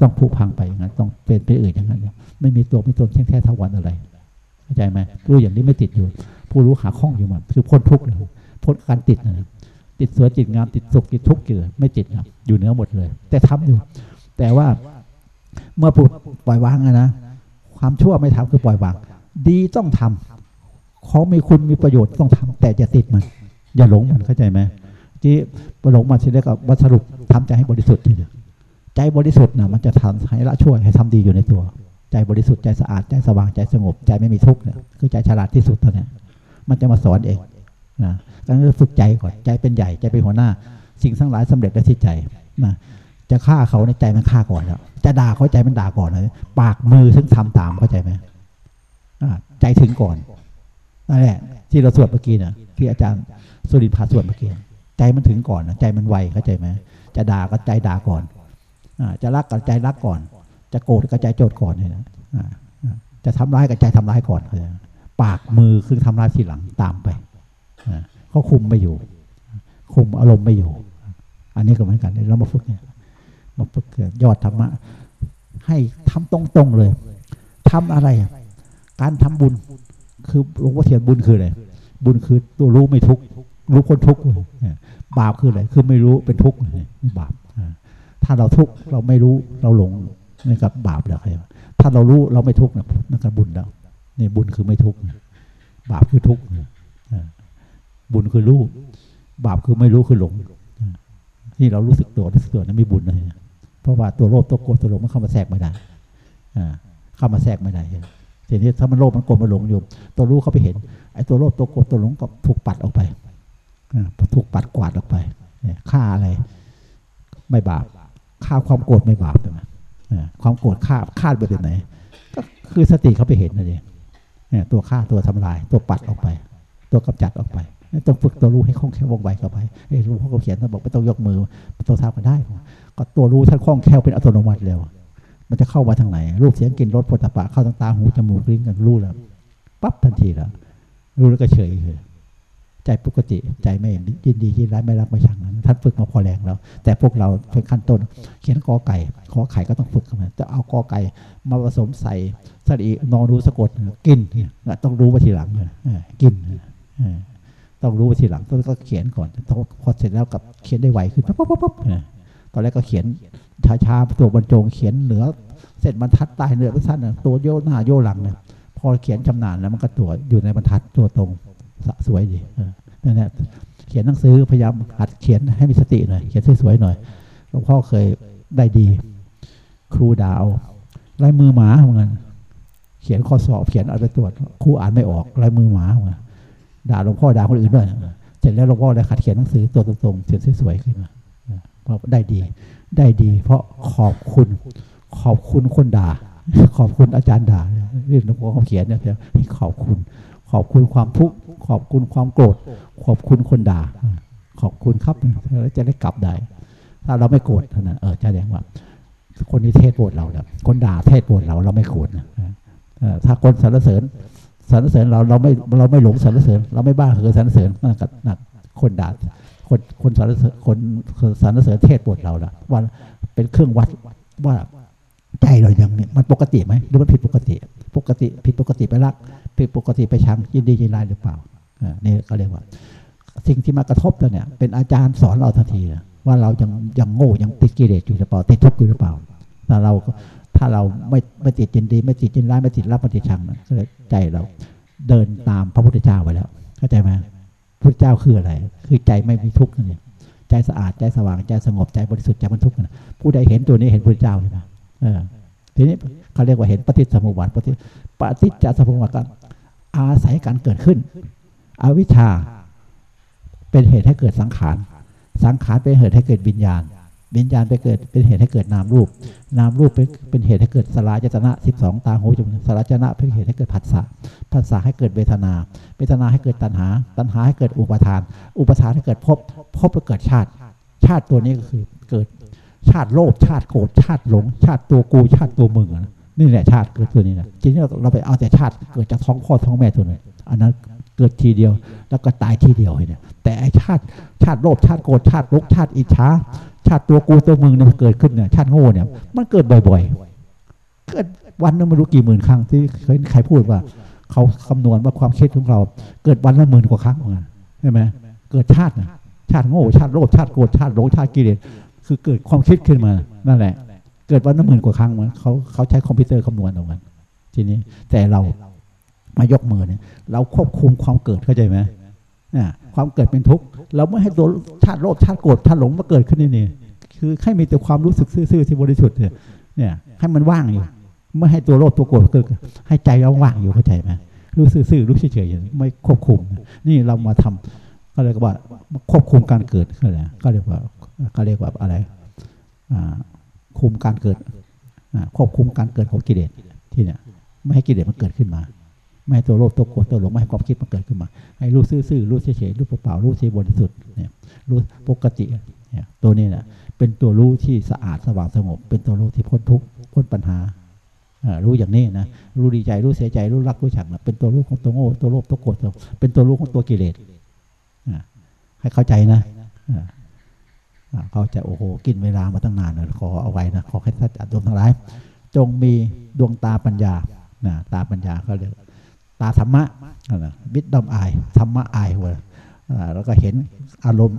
ต้องผุพังไปอย่างนั้นต้องเป็นไปอื่นอย่างนั้นไม่มีตัวไม่ตนแท้แท้ทวันอะไร เข้าใจไหมรู้อย่างนี้ไม่ติดอยู่ ผู้รู้หาข้องอยู่มันคือพ้นทุกข์เลยพ้นการติดนะติดสวยติดงามติดสุขติดทุกข์เกิดไม่ติดครับอยู่เหนือหมดเลย แต่ทำอยู่ แต่ว่าเมื่อปล่อยวางนะความชั่วไม่ทำคือปล่อยวาง ดีต้องทำของมีคุณมีประโยชน์ต้องทำแต่จะติดมัน อย่าหลงมันเข้าใจไหมที่หลงมันทีแรกก็วัสรุปทำใจให้บริสุทธิ์ทีเดียวใจบริสุทธิ์นะมันจะทำให้ละช่วยให้ทำดีอยู่ในตัว ใจบริสุทธิ์ใจสะอาดใจสว่างใจสงบ ใจไม่มีทุกข์เนี่ยคือใจฉลาดที่สุดตัวนี้มันจะมาสอนเองนะการฝึกใจก่อนใจเป็นใหญ่ใจเป็นหัวหน้า สิ่งทั้งหลายสำเร็จได้ที่ใจนะจะฆ่าเขาในใจมันฆ่าก่อนแล้วจะด่าเขาใจมันด่าก่อนเลยปากมือถึงทำตามเข้าใจไหมใจถึงก่อนนั่นแหละ ที่เราสวดเมื่อกี้นะที่อาจารย์สุรินทร์พาสวดเมื่อกี้ใจมันถึงก่อนนะใจมันไวเข้าใจไหมจะด่าก็ใจด่าก่อนอจะรักก็ใจรักก่อน จะโกรธก็ใจโจทย์ก่อนเลยนะจะทำร้ายก็ใจทำร้ายก่อนปากมือคือทำร้ายทีหลังตามไปเขาคุมไม่อยู่ คุมอารมณ์ไม่อยู่ อันนี้ก็เหมือนกันเรามาฝึกเนี่ยมาฝึกยอดธรรมะ ให้ทำตรงๆเลยทำอะไร การทำบุญคือหลวงพ่อเทียนบุญคืออะไรบุญคือตัวรู้ไม่ทุกรู้คนทุกบาปคืออะไรคือไม่รู้เป็นทุกข์บาปถ้าเราทุกข์เราไม่รู้เราหลง นี่กับบาปแล้วใครถ้าเรารู้เราไม่ทุกข์นั่นก็บุญแล้วนี่บุญคือไม่ทุกข์บาปคือทุกข์บุญคือรู้บาปคือไม่รู้คือหลงที่เรารู้สึกตัวรู้สึกตัวนั้นไม่บุญเลยเพราะว่าตัวโลภตัวโกรธตัวหลงมันเข้ามาแทรกไม่ได้เข้ามาแทรกไม่ได้ทีนี้ถ้ามันโลภมันโกรธมันหลงอยู่ ตัวรู้เขาไปเห็นไอ้ตัวโลภตัวโกรธตัวหลงก็ถูกปัดออกไปถูกปัดกวาดออกไปฆ่าอะไร ไม่บาปฆ่าความโกรธไม่บาปใช่ไหม ความโกรธฆ่าฆ่าไปเป็นไหน ก็คือสติเขาไปเห็นนั่นเองตัวฆ่าตัวทำลาย ตัวปัดออกไป ตัวกำจัดออกไปต้องฝึกตัวรู้ให้คล่องแคล่วว่องไวเข้าไปไอ้รู้พ่อเขียนท่าบอกไม่ต้องยกมือตัวเท้าก็ได้ ก็ตัวรู้ท่านคล่องแคล่วเป็นอัตโนมัติแล้วมันจะเข้ามาทางไหน รูปเสียงกลิ่นรสผลิภัณฑ์เข้าทางตาหูจมูกลิ้นกันรู้แล้วปั๊บทันทีแล้วรู้แล้วก็เฉยเลย ใจปกติใจไม่ยินดียินร้ายไม่รักไม่ชังนั้นท่านฝึกมาพอแรงแล้ว แต่พวกเราเป็นขั้นต้น เขียนกอไก่ขอไข่ก็ต้องฝึกกันจะเอากอไก่มาผสมใส่สรีนอนรู้สะกดกินต้องรู้ว่าทีหลังกินต้องรู้ว่าทีหลังต้นก็เขียนก่อนพอเสร็จแล้วกับเขียนได้ไวขึ้นปั๊บปั๊บปั๊บตอนแรกก็เขียนช้าๆตัวบรรจงเขียนเหนือเสร็จบรรทัดใต้เหนือสั้นตัวโยหน้าโยหลังเนี่ยพอเขียนชำนาญแล้วมันก็ตัวอยู่ในบรรทัดตัวตรง สสวยดีนั่นแหละเขียนหนังสือพยายามหัดเขียนให้มีสติหน่อยเขียนสวยๆหน่อยหลวงพ่อเคยได้ดี ครูดาวลายมือหมาเหมือนกันเขียนข้อสอบเขียนเอาไปตรวจครูอ่านไม่ออกลายมือหมาเหมือนด่าหลวงพ่อด่าคนอื่นด้วยเสร็จแล้วหลวงพ่อได้ขัดเขียนหนังสือตัวตรงๆเขียนสวยๆขึ้นมาเพราะได้ดี ได้ดี เพราะขอบคุณ ขอบคุณคนด่า ขอบคุณอาจารย์ด่าเรื่องหลวงพ่อเขาเขียนเนี่ยขอบคุณ ขอบคุณความทุกข์ขอบคุณความโกรธ ขอบคุณคนด่า ขอบคุณครับแล้วจะได้กลับได้ ถ้าเราไม่โกรธเท่านั้นเออจะแสดงว่า คนนี้เทศโกรเราแล้วคนด่าเทศโกรเราเราไม่โกรธนะถ้าคนสรรเสริญสรรเสริญเราเราไม่เราไม่หลงสรรเสริญ เราไม่บ้าเหือสรรเสริญนั่นกับนักคนด่าคนคนสรรเสริญคนสรรเสริญเทศโกรเราละว่าเป็นเครื่องวัดว่าใจเรายังมันปกติไหมหรือมันผิดปกติ ปกติผิดปกติไปรัก ผิดปกติไปชังยินดียินร้ายหรือเปล่านี่ก็เรียกว่า สิ่งที่มากระทบเราเนี่ย เป็นอาจารย์สอนเราทันทีว่าเรายังยังโง่ยังติดกิเลสอยู่หรือเปล่าติดทุกข์อยู่หรือเปล่าถ้าเราถ้าเราไม่ไม่ติดยินดีไม่ติดยินร้ายไม่ติดรับไม่ติดชังนะใจเราเดินตามพระพุทธเจ้าไปแล้วเข้าใจไหมพระเจ้าคืออะไร คือใจไม่มีทุกข์นี่ใจสะอาดใจสว่างใจสงบใจบริสุทธิ์ใจมันทุกข์นะผู้ใดเห็นตัวนี้เห็นพระเจ้าใช่ไหมทีนี้เขาเรียกว่าเห็นปฏิสมุปบาทปฏิปฏิจจสมุปบาท อาศัยการเกิดขึ้น อวิชชา เป็นเหตุให้เกิดสังขาร สังขารเป็นเหตุให้เกิดวิญญาณ วิญญาณไปเกิดเป็นเหตุให้เกิดนามรูป นามรูปเป็นเหตุให้เกิดสลายจตนะสิบสองตาหูจมูกสลายจนะเป็นเหตุให้เกิดผัสสะ ผัสสะให้เกิดเวทนา เวทนาให้เกิดตัณหา ตัณหาให้เกิดอุปทาน อุปทานให้เกิดภพ ภพไปเกิดชาติ ชาติตัวนี้ก็คือเกิดชาติโลภชาติโกรธชาติหลง ชาติตัวกูชาติตัวมึงนะ นี่แหละชาติเกิดตัวนี้นะจริงๆเราไปเอาแต่ชาติเกิดจากท้องพ่อท้องแม่ตัวนี้อันนั้นเกิดทีเดียว แล้วก็ตายทีเดียวเนี่ย แต่ไอชาติชาติโลภชาติโกรธชาติลุกชาติอิจฉาชาติตัวกูตัวมึงเนี่ยเกิดขึ้นเนี่ยชาติโง่เนี่ย มันเกิดบ่อยๆ เกิดวันนึงไม่รู้กี่หมื่นครั้งที่เคยใครพูดว่า เขาคำนวณว่าความคิดของเรา เกิดวันละหมื่นกว่าครั้งเหมือนใช่ไหมเกิดชาติชาติโง่ชาติโลภชาติโกรธชาติหลงชาติกิเลสคือเกิดความคิดขึ้นมานั่นแหละ เกิดวันละหมื่นกว่าครั้งเหมือนเขาเขาใช้คอมพิวเตอร์คำนวณเอากันทีนี้แต่เรามายกมือเนี่ย เราควบคุมความเกิดเข้าใจไหมความเกิดเป็นทุกข์เราไม่ให้ตัวชาติโลภชาติโกรธชาติหลงมาเกิดขึ้นนี่นี่คือให้มีแต่ความรู้สึกซื่อๆที่บริสุทธิ์เนี่ยให้มันว่างอยู่ไม่ให้ตัวโลภตัวโกรธเกิดให้ใจเราว่างอยู่เข้าใจไหมรู้ซื่อๆรู้เฉยๆไม่ควบคุม นี่เรามาทำก็เรียกว่าควบคุมการเกิดก็เรียกว่าก็เรียกว่าอะไรอ่า คุมการเกิดควบคุมการเกิดของกิเลสที่เนี่ยไม่ให้กิเลสมันเกิดขึ้นมา ไม่ให้ตัวโลภตัวโกรธตัวหลงไม่ให้ความคิดมันเกิดขึ้นมา ให้รู้ซื่อๆรู้เฉยๆรู้เปล่าๆรู้ที่บริสุทธิ์เนี่ยรู้ปกติเนี่ยตัวนี้นะเป็นตัวรู้ที่สะอาดสว่างสงบ เป็นตัวรู้ที่พ้นทุกข์พ้นปัญหาอ่ารู้อย่างนี้นะรู้ดีใจรู้เสียใจรู้รักรู้ชังนะเป็นตัวรู้ของตัวโง่ตัวโลภตัวโกรธตัวเป็นตัวรู้ของตัวกิเลสอ่าให้เข้าใจนะอ เขาจะโอ้โหกินเวลามาตั้งนานเลยขอเอาไว้นะขอให้ท่านอาจารย์ทั้งหลาย จงมีดวงตาปัญญานะตาปัญญาเขาเรียกตาธรรมะนะวิดดอมอายธรรมะอายเว้ยอ่าแล้วก็เห็นอารมณ์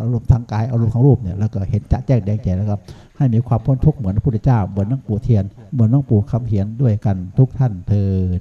อารมณ์ทางกายอารมณ์ของรูปเนี่ยแล้วก็เห็นจะแจ้งแดงแจ๋แล้วก็ให้มีความพ้นทุกข์เหมือนพระพุทธเจ้าเหมือนน้องปู่เทียน เหมือนน้องปู่คำเขียนด้วยกันทุกท่านเทิน